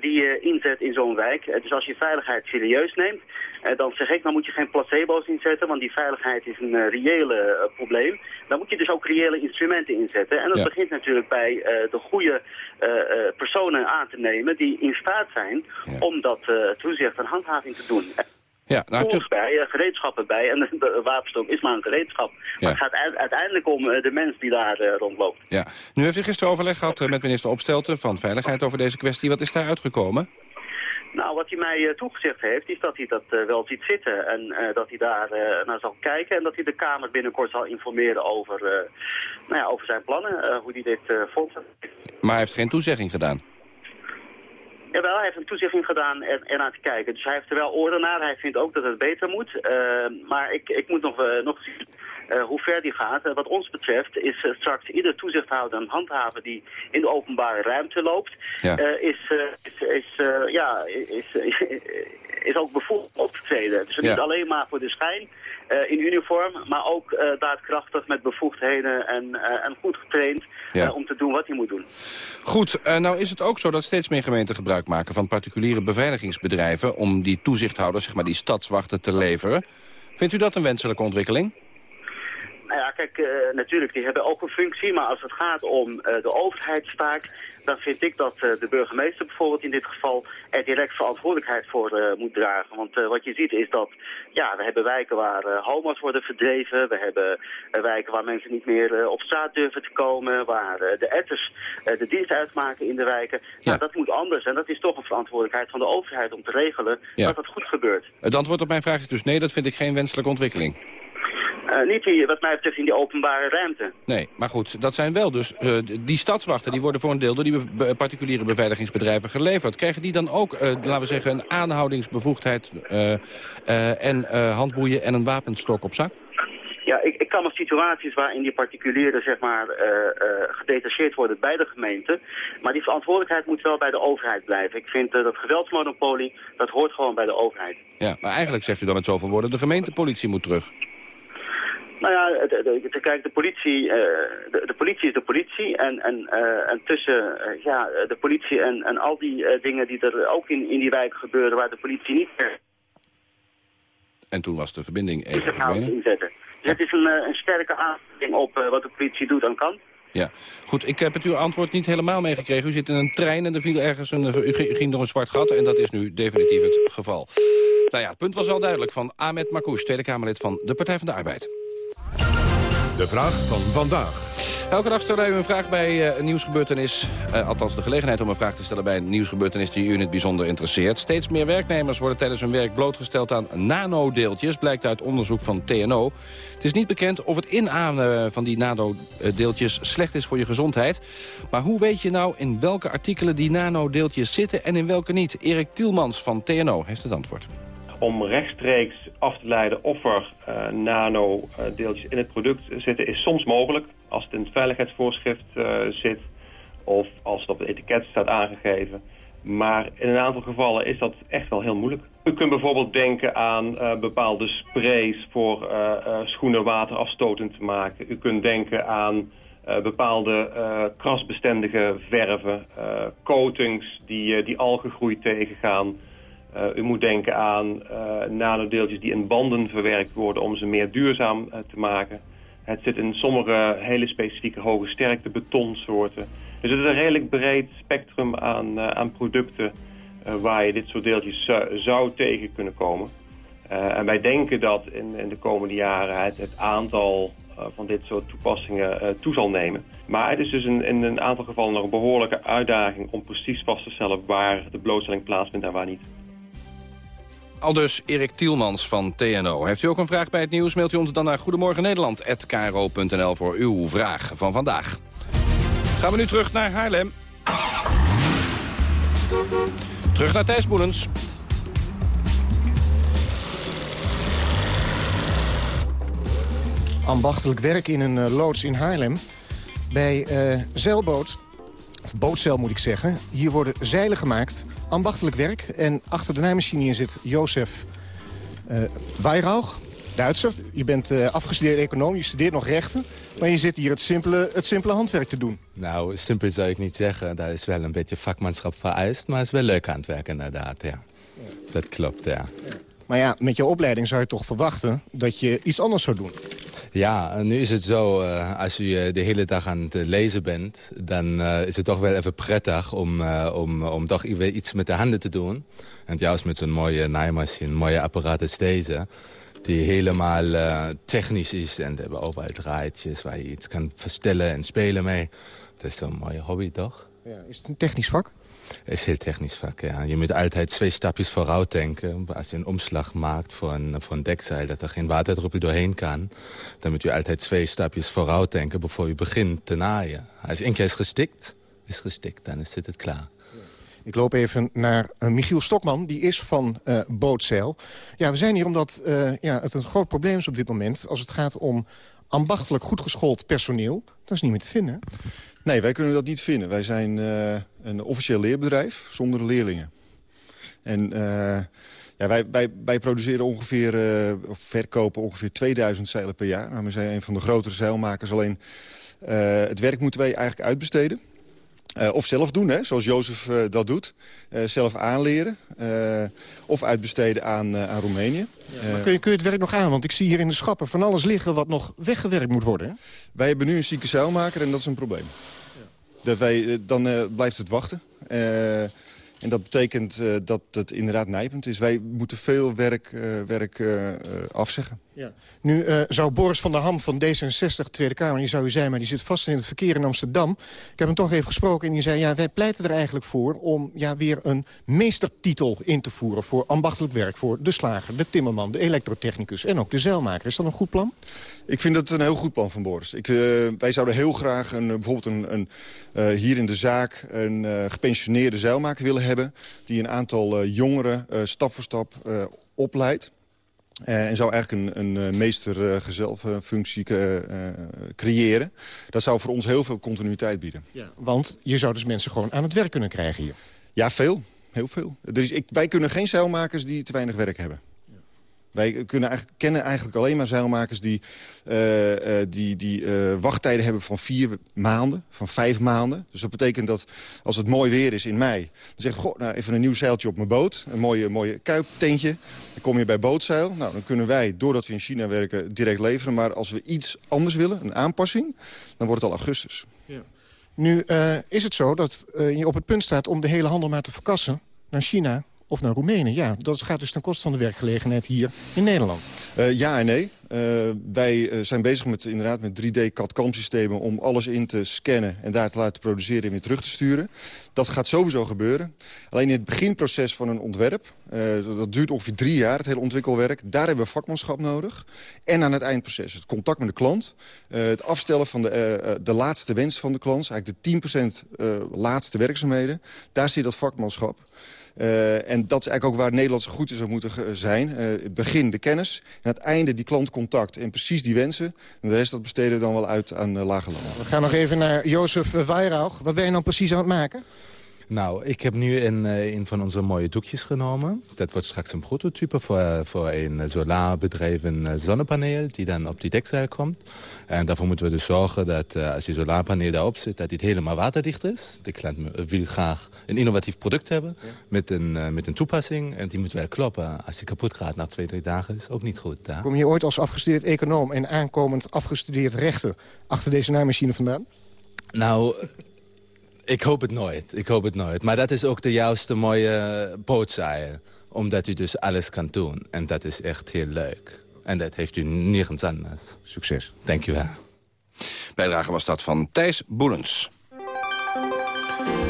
die je inzet in zo'n wijk. dus als je veiligheid serieus neemt, dan zeg ik, dan moet je geen placebo's inzetten, want die veiligheid is een reële probleem. Dan moet je dus ook reële instrumenten inzetten. En dat begint natuurlijk bij de goede personen aan te nemen die in staat zijn om dat toezicht en handhaving te doen. Ja, nou, Tools bij, gereedschappen bij en de wapenstok is maar een gereedschap. Maar het gaat uiteindelijk om de mens die daar rondloopt. Ja. Nu heeft u gisteren overleg gehad met minister Opstelten van Veiligheid over deze kwestie. Wat is daar uitgekomen? Nou, wat hij mij toegezegd heeft, is dat hij dat uh, wel ziet zitten. En uh, dat hij daar naar zal kijken en dat hij de Kamer binnenkort zal informeren over, nou ja, over zijn plannen, hoe hij dit vond. Maar hij heeft geen toezegging gedaan? Jawel, hij heeft een toezegging gedaan en, en aan te kijken. Dus hij heeft er wel orde naar. Hij vindt ook dat het beter moet. maar ik, ik moet nog, nog zien uh, hoe ver die gaat. Uh, wat ons betreft is straks ieder toezichthouder en handhaver die in de openbare ruimte loopt, ja. is, is, is, ja, is, is ook bevoegd op te treden. Dus ja. niet alleen maar voor de schijn in uniform, maar ook daadkrachtig met bevoegdheden en, en goed getraind ja. om te doen wat hij moet doen. Goed, nou is het ook zo dat steeds meer gemeenten gebruik maken van particuliere beveiligingsbedrijven om die toezichthouders, zeg maar die stadswachten, te leveren. Vindt u dat een wenselijke ontwikkeling? Nou ja, kijk, uh, natuurlijk, die hebben ook een functie. Maar als het gaat om uh, de overheidstaak, dan vind ik dat uh, de burgemeester bijvoorbeeld in dit geval er direct verantwoordelijkheid voor moet dragen. Want wat je ziet is dat, ja, we hebben wijken waar homo's worden verdreven. We hebben wijken waar mensen niet meer op straat durven te komen. Waar de etters de dienst uitmaken in de wijken. Ja. Nou, dat moet anders. En dat is toch een verantwoordelijkheid van de overheid om te regelen ja. dat dat goed gebeurt. Het antwoord op mijn vraag is dus nee, dat vind ik geen wenselijke ontwikkeling. Uh, niet hier, wat mij betreft in die openbare ruimte. Nee, maar goed, dat zijn wel dus... Uh, die stadswachten die worden voor een deel door die be particuliere beveiligingsbedrijven geleverd. Krijgen die dan ook, uh, laten we zeggen, een aanhoudingsbevoegdheid... en handboeien en een wapenstok op zak? Ja, ik, ik kan me situaties waarin die particulieren zeg maar, gedetacheerd worden bij de gemeente. Maar die verantwoordelijkheid moet wel bij de overheid blijven. Ik vind dat geweldsmonopolie, dat hoort gewoon bij de overheid. Ja, maar eigenlijk zegt u dan met zoveel woorden, de gemeentepolitie moet terug. Nou ja, de, de, kijk, de politie, uh, de, de, politie is de politie. En, en, uh, en tussen uh, ja, de politie en, en al die dingen die er ook in, in die wijk gebeuren... waar de politie niet... En toen was de verbinding even verdwenen? Inzetten. Dus het is een, een sterke aanvulling op wat de politie doet en kan. Ja, goed. Ik heb het uw antwoord niet helemaal meegekregen. U zit in een trein en er viel ergens een, u ging door een zwart gat... en dat is nu definitief het geval. Nou ja, het punt was wel duidelijk van Ahmed Marcouch, Tweede Kamerlid van de Partij van de Arbeid. De vraag van vandaag. Elke dag stellen wij u een vraag bij uh, een nieuwsgebeurtenis. Uh, althans de gelegenheid om een vraag te stellen bij een nieuwsgebeurtenis die u in het bijzonder interesseert. Steeds meer werknemers worden tijdens hun werk blootgesteld aan nanodeeltjes, blijkt uit onderzoek van TNO. Het is niet bekend of het inademen van die nanodeeltjes slecht is voor je gezondheid. Maar hoe weet je nou in welke artikelen die nanodeeltjes zitten en in welke niet? Erik Tielmans van TNO heeft het antwoord om rechtstreeks af te leiden of er uh, nano-deeltjes in het product zitten, is soms mogelijk. Als het in het veiligheidsvoorschrift uh, zit of als het op het etiket staat aangegeven. Maar in een aantal gevallen is dat echt wel heel moeilijk. U kunt bijvoorbeeld denken aan bepaalde sprays voor schoenen waterafstotend te maken. U kunt denken aan bepaalde krasbestendige verven, coatings die, die algengroei tegengaan. Uh, u moet denken aan uh, nanodeeltjes die in banden verwerkt worden om ze meer duurzaam uh, te maken. Het zit in sommige hele specifieke hoge sterkte betonsoorten. Dus het is een redelijk breed spectrum aan, aan producten waar je dit soort deeltjes zou tegen kunnen komen. en wij denken dat in, in de komende jaren het, het aantal van dit soort toepassingen toe zal nemen. Maar het is dus in, in een aantal gevallen nog een behoorlijke uitdaging om precies vast te stellen waar de blootstelling plaatsvindt en waar niet. Al dus Erik Tielmans van TNO. Heeft u ook een vraag bij het nieuws, mailt u ons dan naar goedemorgennederland.kro.nl voor uw vraag van vandaag. Gaan we nu terug naar Haarlem. Terug naar Thijs Boelens. Ambachtelijk werk in een uh, loods in Haarlem. Bij uh, zeilboot, of bootzeil moet ik zeggen, hier worden zeilen gemaakt ambachtelijk werk. En achter de naaimachine zit Jozef uh, Weirauch, Duitser. Je bent uh, afgestudeerd econoom, je studeert nog rechten. Maar je zit hier het simpele, het simpele handwerk te doen. Nou, simpel zou ik niet zeggen. Daar is wel een beetje vakmanschap vereist. Maar het is wel leuk handwerk inderdaad, ja. ja. Dat klopt, ja. ja. Maar ja, met je opleiding zou je toch verwachten dat je iets anders zou doen. Ja, nu is het zo, uh, als je de hele dag aan het lezen bent... dan uh, is het toch wel even prettig om, om, om toch iets met de handen te doen. En juist met zo'n mooie naaimachine, mooie apparaat als deze... die helemaal technisch is en hebben overal draaitjes... waar je iets kan verstellen en spelen mee. Dat is een mooie hobby, toch? Ja, is het een technisch vak? Het is heel technisch vak, ja. Je moet altijd twee stapjes vooruit denken. Als je een omslag maakt voor een, voor een dekzeil... dat er geen waterdruppel doorheen kan... dan moet je altijd twee stapjes vooruit denken... voor je begint te naaien. Als één keer is gestikt, is gestikt. Dan is het klaar. Ik loop even naar uh, Michiel Stokman, die is van uh, Bootzeil. Ja, we zijn hier omdat uh, ja, het een groot probleem is op dit moment... als het gaat om ambachtelijk goed geschoold personeel. Dat is niet meer te vinden. Nee, wij kunnen dat niet vinden. Wij zijn uh, een officieel leerbedrijf zonder leerlingen. En uh, ja, wij, wij, wij produceren ongeveer, uh, of verkopen ongeveer 2000 zeilen per jaar. Nou, we zijn een van de grotere zeilmakers. Alleen het werk moeten wij eigenlijk uitbesteden. Of zelf doen, hè, zoals Jozef dat doet. Zelf aanleren. of uitbesteden aan, aan Roemenië. Ja, maar kun, je, kun je het werk nog aan? Want ik zie hier in de schappen van alles liggen wat nog weggewerkt moet worden. Hè? Wij hebben nu een zieke zeilmaker en dat is een probleem. Wij, dan blijft het wachten. En dat betekent dat het inderdaad nijpend is. Wij moeten veel werk, werk afzeggen. Ja. Nu zou Boris van der Ham van D66, Tweede Kamer, die zou u zijn... maar die zit vast in het verkeer in Amsterdam. Ik heb hem toch even gesproken en die zei... ja, wij pleiten er eigenlijk voor om ja, weer een meestertitel in te voeren... voor ambachtelijk werk, voor de slager, de timmerman, de elektrotechnicus... en ook de zeilmaker. Is dat een goed plan? Ik vind dat een heel goed plan van Boris. Ik, wij zouden heel graag een, bijvoorbeeld een, een hier in de zaak... een gepensioneerde zeilmaker willen hebben... die een aantal jongeren stap voor stap opleidt. Uh, en zou eigenlijk een, een meestergezelfunctie uh, creëren. Dat zou voor ons heel veel continuïteit bieden. Ja, want je zou dus mensen gewoon aan het werk kunnen krijgen hier. Ja, veel. Heel veel. Er is, ik, wij kunnen geen zeilmakers die te weinig werk hebben. Wij kunnen eigenlijk, kennen eigenlijk alleen maar zeilmakers die, uh, die, die uh, wachttijden hebben van vier maanden, van vijf maanden. Dus dat betekent dat als het mooi weer is in mei, dan zegt goh, nou even een nieuw zeiltje op mijn boot. Een mooie, mooie kuiptentje. Dan kom je bij bootzeil. Nou, dan kunnen wij, doordat we in China werken, direct leveren. Maar als we iets anders willen, een aanpassing, dan wordt het al augustus. Ja. Nu is het zo dat je op het punt staat om de hele handel maar te verkassen naar China of naar Roemenië. Ja, dat gaat dus ten koste van de werkgelegenheid hier in Nederland. Uh, ja en nee. Uh, wij uh, zijn bezig met, inderdaad met 3D-CAD-CAM systemen om alles in te scannen en daar te laten produceren en weer terug te sturen. Dat gaat sowieso gebeuren. Alleen in het beginproces van een ontwerp, dat duurt ongeveer drie jaar, het hele ontwikkelwerk. Daar hebben we vakmanschap nodig. En aan het eindproces, het contact met de klant. het afstellen van de, de laatste wens van de klant, eigenlijk de 10% laatste werkzaamheden. Daar zit dat vakmanschap. Uh, en dat is eigenlijk ook waar Nederland zo goed is zou moeten zijn. Het begin de kennis en het einde die klantcontact en precies die wensen. En de rest dat besteden we dan wel uit aan uh, lage landen. We gaan nog even naar Jozef Weirauch. Wat ben je dan precies aan het maken? Nou, ik heb nu een, eh, een van onze mooie doekjes genomen. Dat wordt straks een prototype voor, voor een solarbedreven eh, zonnepaneel... die dan op die dekzeil komt. En daarvoor moeten we dus zorgen dat als die solarpaneel daarop zit... dat dit helemaal waterdicht is. De klant wil graag een innovatief product hebben met, een, met een toepassing. En die moet wel kloppen. Als die kapot gaat na twee, drie dagen is ook niet goed. Hè? Kom je ooit als afgestudeerd econoom en aankomend afgestudeerd rechter... achter deze naaimachine vandaan? Nou, Ik hoop het nooit, ik hoop het nooit. Maar dat is ook de juiste mooie bootzeil. Omdat u dus alles kan doen. En dat is echt heel leuk. En dat heeft u nergens anders. Succes. Dank u wel. Bijdrage was dat van Thijs Boelens.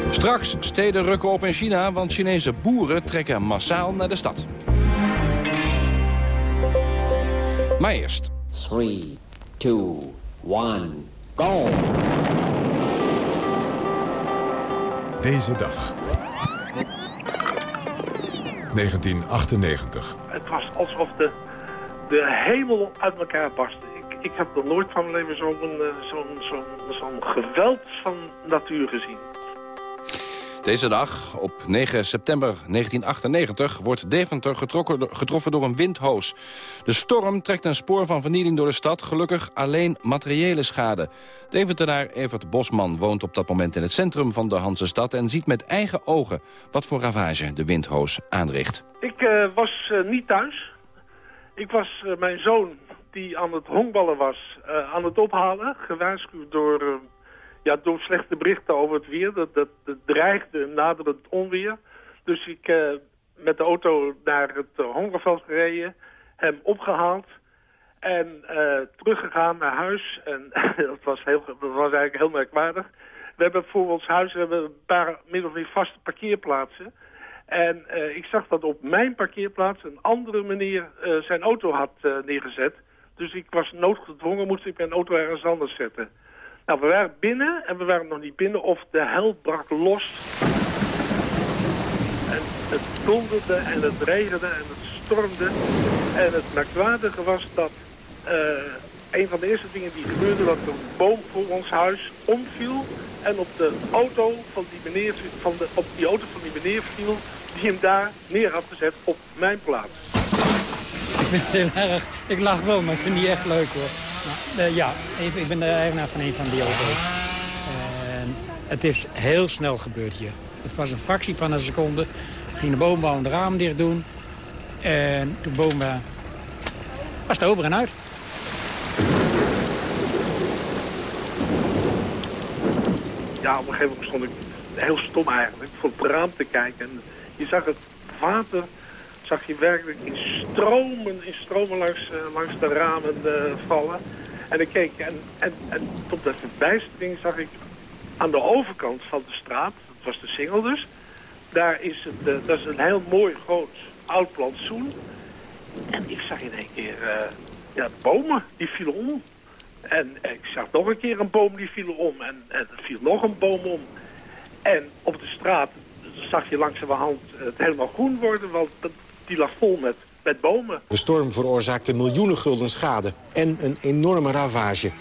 Straks steden rukken op in China, want Chinese boeren trekken massaal naar de stad. Maar eerst. 3, 2, 1, go! Deze dag. 1998. Het was alsof de, de hemel uit elkaar barstte. Ik, ik heb nog nooit van mijn leven zo'n zo'n zo'n geweld van natuur gezien. Deze dag, op 9 september 1998, wordt Deventer getroffen door een windhoos. De storm trekt een spoor van vernieling door de stad. Gelukkig alleen materiële schade. Deventenaar Evert Bosman woont op dat moment in het centrum van de Hansestad... en ziet met eigen ogen wat voor ravage de windhoos aanricht. Ik uh, was uh, niet thuis. Ik was uh, mijn zoon, die aan het honkballen was, aan het ophalen. Gewaarschuwd door ja, door slechte berichten over het weer. Dat, dat, dat dreigde naderend onweer. Dus ik uh, met de auto naar het uh, hongerveld gereden, hem opgehaald en uh, teruggegaan naar huis. En dat, was heel, dat was eigenlijk heel merkwaardig. We hebben voor ons huis we hebben een paar min of meer vaste parkeerplaatsen. En ik zag dat op mijn parkeerplaats een andere meneer zijn auto had neergezet. Dus ik was noodgedwongen, moest ik mijn auto ergens anders zetten. Nou, we waren binnen en we waren nog niet binnen of de hel brak los. En het donderde en het regende en het stormde. En het merkwaardige was dat uh, een van de eerste dingen die gebeurde... dat een boom voor ons huis omviel en op de auto van die meneer, van de, op die auto van die meneer viel... die hem daar neer had gezet op mijn plaats. Ik vind het heel erg... Ik lach wel, maar ik vind het niet echt leuk hoor. Uh, ja, ik, ik, ben de eigenaar van een van die auto's. Het is heel snel gebeurd hier. Het was een fractie van een seconde. Ging de boomбouw de raam dicht doen. En toen boom was het over en uit. Ja, op een gegeven moment stond ik heel stom eigenlijk voor het raam te kijken. En je zag het water zag je werkelijk in stromen, in stromen langs, uh, langs de ramen uh, vallen. En ik keek en, en, en tot de verbijstering zag ik aan de overkant van de straat, dat was de singel dus, daar is, het, uh, dat is een heel mooi groot oud plantsoen. En ik zag in één keer ja, bomen, die vielen om. En ik zag nog een keer een boom die viel om en, en er viel nog een boom om. En op de straat zag je langzamerhand het helemaal groen worden, want die lag vol met, met bomen. De storm veroorzaakte miljoenen gulden schade en een enorme ravage.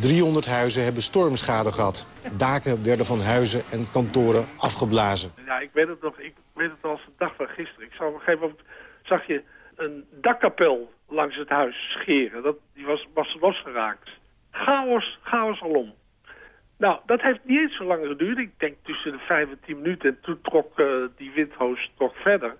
300 huizen hebben stormschade gehad. Daken werden van huizen en kantoren afgeblazen. Ja, ik weet het nog. Ik weet het als de dag van gisteren. Ik zag op een gegeven moment zag je een dakkapel langs het huis scheren. Dat, die was, was losgeraakt. Chaos, chaos alom. Nou, dat heeft niet eens zo lang geduurd. Ik denk tussen de 5 en 10 minuten. En toen trok uh, die windhoos toch verder.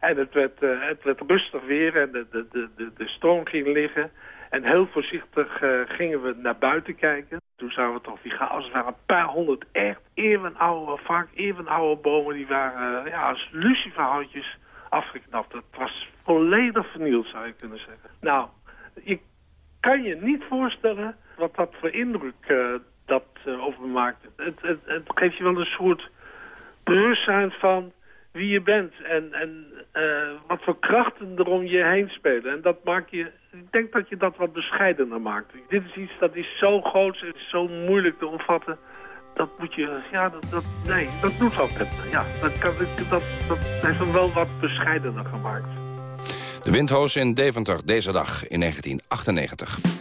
En het werd, uh, het werd rustig weer en de, de, de, de stroom ging liggen. En heel voorzichtig uh, gingen we naar buiten kijken. Toen zagen we toch die chaos. Er waren een paar honderd echt eeuwenoude, vaak eeuwenoude bomen. Die waren uh, ja, als luciferhoutjes afgeknapt. Het was volledig vernield, zou je kunnen zeggen. Nou, je kan je niet voorstellen wat dat voor indruk dat over me maakte. Het, het, het geeft je wel een soort bewustzijn van wie je bent en, en uh, wat voor krachten er om je heen spelen. En dat maakt je, ik denk dat je dat wat bescheidener maakt. Dit is iets dat is zo groot, is zo moeilijk te omvatten. Dat moet je, ja, dat, dat nee, dat doet wat me. Ja, dat, kan, dat, dat heeft hem wel wat bescheidener gemaakt. De windhoos in Deventer deze dag in 1998.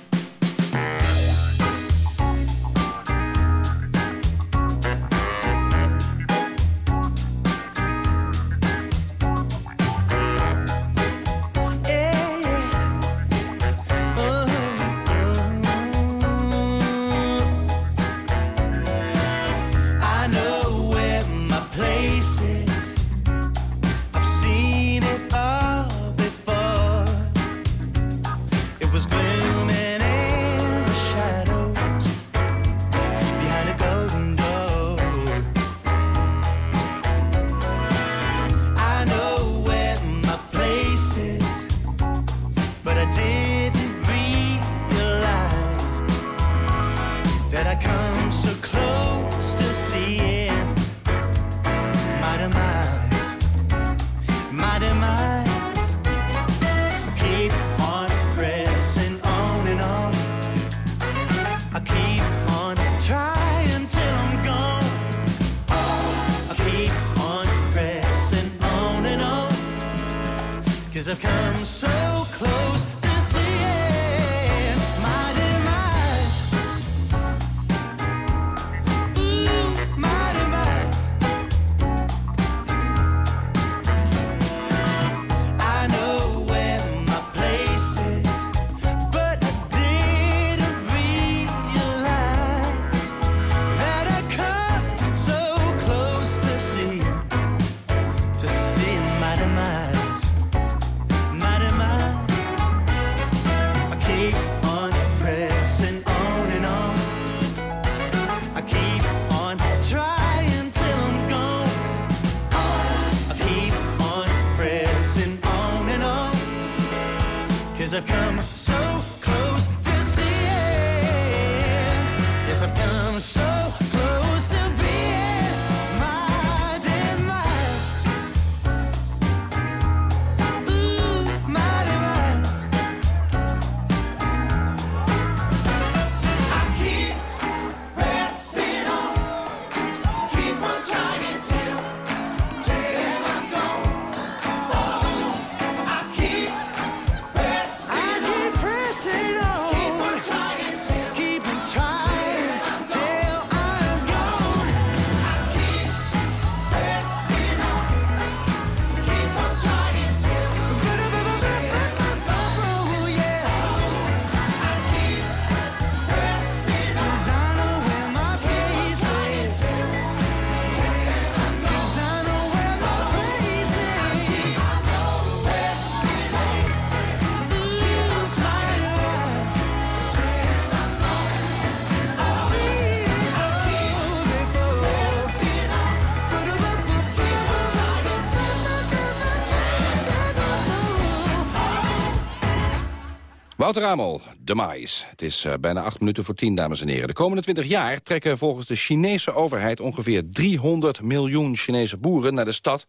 Wouter Ramel, de mais. Het is eh, bijna acht minuten voor tien, dames en heren. De komende twintig jaar trekken volgens de Chinese overheid... ongeveer 300 miljoen Chinese boeren naar de stad...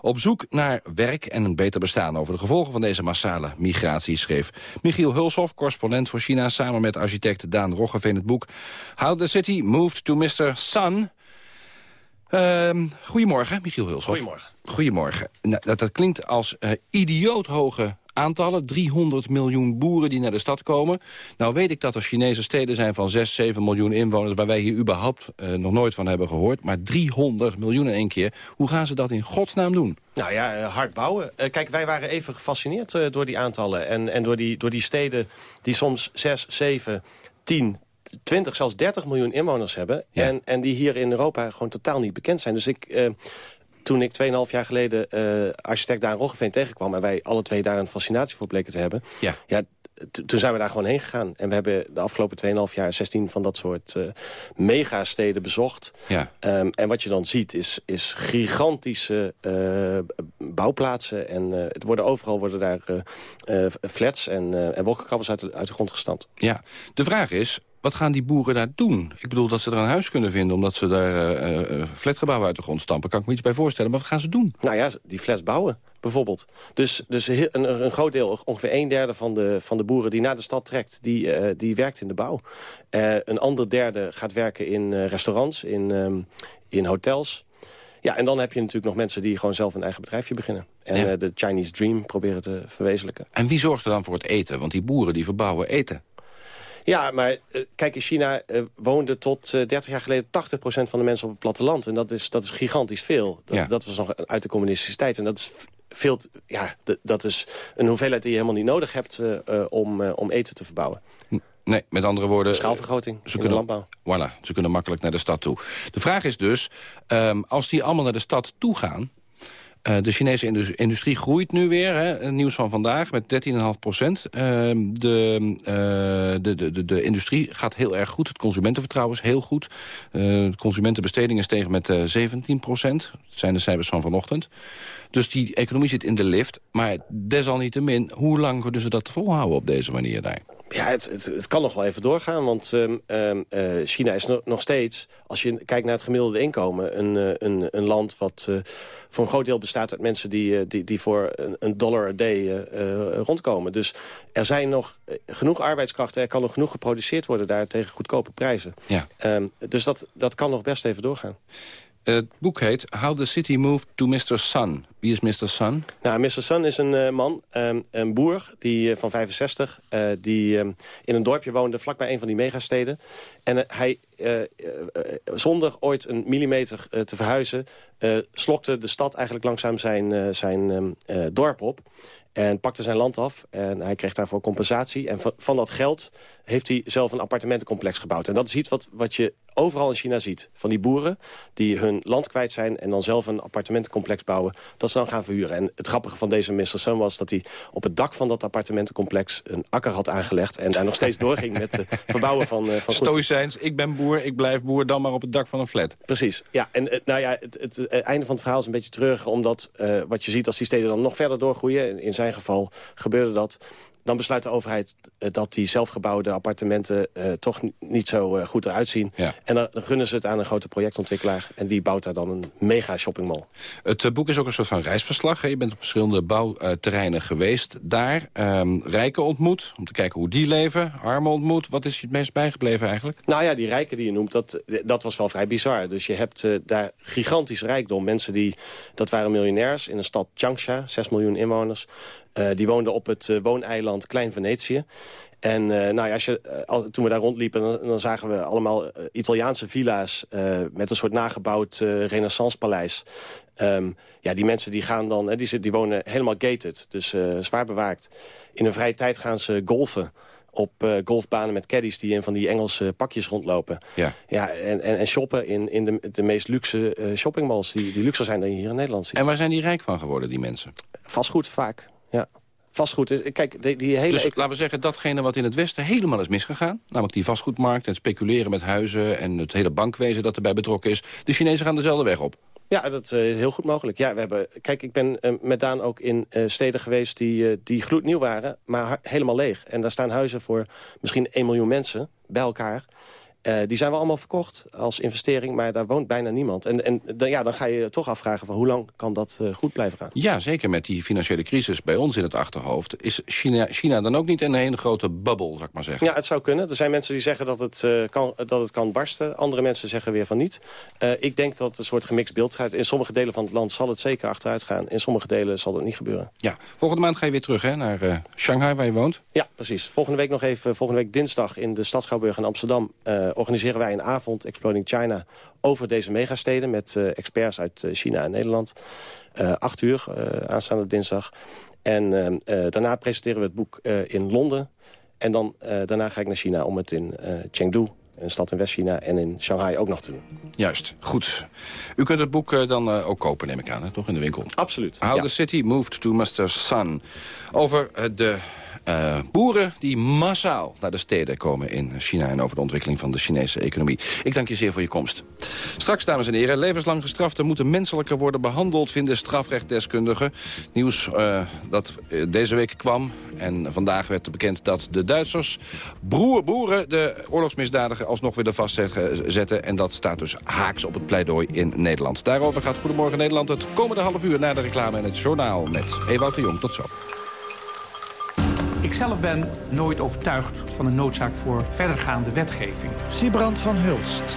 op zoek naar werk en een beter bestaan. Over de gevolgen van deze massale migratie schreef Michiel Hulshoff... correspondent voor China, samen met architect Daan Roggeveen het boek... How the City Moved to Mr. Sun... Ehm, goedemorgen, Michiel Hulshoff. Goedemorgen. Goedemorgen. Nou, dat, dat klinkt als eh, idioot hoge aantallen. 300 miljoen boeren die naar de stad komen. Nou weet ik dat er Chinese steden zijn van 6, 7 miljoen inwoners... waar wij hier überhaupt eh, nog nooit van hebben gehoord. Maar 300 miljoen in één keer. Hoe gaan ze dat in godsnaam doen? Nou ja, eh, hard bouwen. Eh, kijk, wij waren even gefascineerd door die aantallen. En, en door, die, door die steden die soms 6, 7, 10, 20, zelfs 30 miljoen inwoners hebben. En, en die hier in Europa gewoon totaal niet bekend zijn. Dus ik... toen ik 2,5 jaar geleden eh, architect Daan Roggeveen tegenkwam... en wij alle twee daar een fascinatie voor bleken te hebben... Ja. Ja, toen zijn we daar gewoon heen gegaan. En we hebben de afgelopen 2,5 jaar 16 van dat soort eh megasteden bezocht. Ja. Ehm, en wat je dan ziet is, is gigantische eh, bouwplaatsen. En het worden, overal worden daar flats en, en wolkenkrabbers uit de, uit de grond gestampt. Ja, de vraag is, wat gaan die boeren daar doen? Ik bedoel dat ze er een huis kunnen vinden... omdat ze daar eh, flatgebouwen uit de grond stampen. Kan ik me iets bij voorstellen, maar wat gaan ze doen? Nou ja, die flats bouwen bijvoorbeeld. Dus, dus een, een groot deel, ongeveer een derde van de, van de boeren die naar de stad trekt... die, die werkt in de bouw. Een ander derde gaat werken in restaurants, in, ehm, in hotels... Ja, en dan heb je natuurlijk nog mensen die gewoon zelf een eigen bedrijfje beginnen. En Ja. de Chinese Dream proberen te verwezenlijken. En wie zorgt er dan voor het eten? Want die boeren die verbouwen eten. Ja, maar eh, kijk, in China eh, woonde tot eh 30 jaar geleden 80% van de mensen op het platteland. En dat is, dat is gigantisch veel. Dat, Ja. dat was nog uit de communistische tijd. En dat is veel, ja, dat is een hoeveelheid die je helemaal niet nodig hebt eh, eh, om, eh, om eten te verbouwen. Nee, met andere woorden... Schaalvergroting ze in de kunnen, landbouw. Voilà, ze kunnen makkelijk naar de stad toe. De vraag is dus, ehm, als die allemaal naar de stad toe gaan... eh, de Chinese indus- industrie groeit nu weer, hè, nieuws van vandaag, met 13,5 procent. Ehm, de, de, de, de, industrie gaat heel erg goed. Het consumentenvertrouwen is heel goed. Eh, de consumentenbesteding is tegen met eh 17 procent. Dat zijn de cijfers van vanochtend. Dus die economie zit in de lift. Maar desalniettemin, hoe lang kunnen ze dat volhouden op deze manier daar? Ja, het, het, het kan nog wel even doorgaan, want ehm, ehm, eh, China is no- nog steeds... als je kijkt naar het gemiddelde inkomen... een, eh, een, een land wat eh, voor een groot deel bestaat uit mensen... die, die, die voor een, een dollar a day rondkomen. Dus er zijn nog genoeg arbeidskrachten... er kan nog genoeg geproduceerd worden daar tegen goedkope prijzen. Ja. Ehm, dus dat, dat kan nog best even doorgaan. Het boek heet How the City Moved to Mr. Sun. Wie is Mr. Sun? Nou, Mr. Sun is een eh, man, ehm, een boer die, eh, van 65... eh, die ehm, in een dorpje woonde vlakbij een van die megasteden. En hij, zonder ooit een millimeter te verhuizen... slokte de stad eigenlijk langzaam zijn, zijn ehm, eh, dorp op... En pakte zijn land af en hij kreeg daarvoor compensatie. En van dat geld heeft hij zelf een appartementencomplex gebouwd. En dat is iets wat, wat je overal in China ziet. Van die boeren die hun land kwijt zijn... en dan zelf een appartementencomplex bouwen... dat ze dan gaan verhuren. En het grappige van deze Mr. Sun was dat hij op het dak van dat appartementencomplex... een akker had aangelegd en daar nog steeds doorging met het verbouwen van, eh, van Stoïcijns, ik ben boer, ik blijf boer, dan maar op het dak van een flat. Precies, ja. En eh, nou ja, het, het, eh, einde van het verhaal is een beetje treurig... omdat eh, wat je ziet als die steden dan nog verder doorgroeien... in zijn geval gebeurde dat... dan besluit de overheid eh, dat die zelfgebouwde appartementen... eh, toch niet zo eh, goed eruit zien. En dan gunnen ze het aan een grote projectontwikkelaar... en die bouwt daar dan een mega shoppingmall. Het boek is ook een soort van reisverslag. hè. Je bent op verschillende bouwterreinen geweest. Daar ehm, rijken ontmoet, om te kijken hoe die leven. Armen ontmoet. Wat is je het meest bijgebleven eigenlijk? Nou ja, die rijken die je noemt, dat, dat was wel vrij bizar. Dus je hebt daar gigantisch rijkdom. Mensen die, dat waren miljonairs in een stad Changsha, 6 miljoen inwoners. Eh, die woonden op het eh, wooneiland Klein Venetië. En eh, nou ja, als je, toen we daar rondliepen, dan, dan zagen we allemaal Italiaanse villa's... met een soort nagebouwd renaissancepaleis. Ehm, ja, die mensen die gaan dan, die, die wonen helemaal gated, dus zwaar bewaakt. In hun vrije tijd gaan ze golfen op golfbanen met caddies die in van die Engelse pakjes rondlopen. Ja. Ja, en, en, en shoppen in, in de, de meest luxe shoppingmalls die, die luxer zijn dan je hier in Nederland ziet. En waar zijn die rijk van geworden, die mensen? Vastgoed vaak, ja. Vastgoed is, kijk, die, die hele... Dus laten we zeggen, datgene wat in het Westen helemaal is misgegaan... namelijk die vastgoedmarkt en speculeren met huizen... en het hele bankwezen dat erbij betrokken is... de Chinezen gaan dezelfde weg op. Ja, dat is eh, heel goed mogelijk. Ja, we hebben, kijk, ik ben eh, met Daan ook in eh, steden geweest die, eh, die gloednieuw waren, maar helemaal leeg. En daar staan huizen voor misschien 1 miljoen mensen bij elkaar. Eh, die zijn wel allemaal verkocht als investering, maar daar woont bijna niemand. En, en dan, ja, dan ga je je toch afvragen van hoe lang kan dat eh, goed blijven gaan. Ja, zeker met die financiële crisis bij ons in het achterhoofd... is China, China dan ook niet een hele grote bubbel, zou ik maar zeggen? Ja, het zou kunnen. Er zijn mensen die zeggen dat het, eh, kan, dat het kan barsten. Andere mensen zeggen weer van niet. Ik denk dat het een soort gemixt beeld gaat. In sommige delen van het land zal het zeker achteruit gaan. In sommige delen zal het niet gebeuren. Ja, volgende maand ga je weer terug hè, naar Shanghai, waar je woont. Ja, precies. Volgende week nog even, volgende week dinsdag in de Stad Schouwburg in Amsterdam... eh, organiseren wij een avond, Exploding China, over deze megasteden... met eh, experts uit eh, China en Nederland. Acht uur, aanstaande dinsdag. En daarna presenteren we het boek in Londen. En dan, daarna ga ik naar China om het in Chengdu, een stad in West-China... en in Shanghai ook nog te doen. Juist, goed. U kunt het boek dan ook kopen, neem ik aan, hè, toch, in de winkel? Absoluut. How ja. the City Moved to Mr. Sun. Over de eh, boeren die massaal naar de steden komen in China... en over de ontwikkeling van de Chinese economie. Ik dank je zeer voor je komst. Straks, dames en heren, levenslang gestraften moeten menselijker worden behandeld... vinden strafrechtdeskundigen. Nieuws eh, dat eh, deze week kwam. En vandaag werd bekend dat de Duitsers broer boeren... de oorlogsmisdadiger alsnog willen vastzetten. En dat staat dus haaks op het pleidooi in Nederland. Daarover gaat Goedemorgen Nederland het komende half uur... na de reclame en het journaal met Ewout de Jong. Tot zo. Ik zelf ben nooit overtuigd van de noodzaak voor verdergaande wetgeving. Siebrand van Hulst,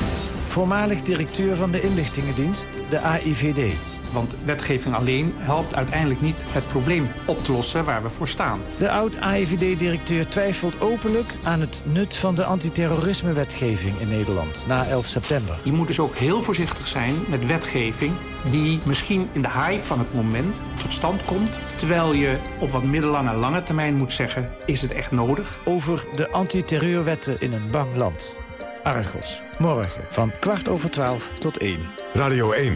voormalig directeur van de inlichtingendienst, de AIVD. Want wetgeving alleen helpt uiteindelijk niet het probleem op te lossen waar we voor staan. De oud-AIVD-directeur twijfelt openlijk aan het nut van de antiterrorisme-wetgeving in Nederland na 11 september. Je moet dus ook heel voorzichtig zijn met wetgeving die misschien in de hype van het moment tot stand komt. Terwijl je op wat middellange en lange termijn moet zeggen, is het echt nodig? Over de antiterreurwetten in een bang land. Argos, morgen van kwart over twaalf tot één. Radio 1.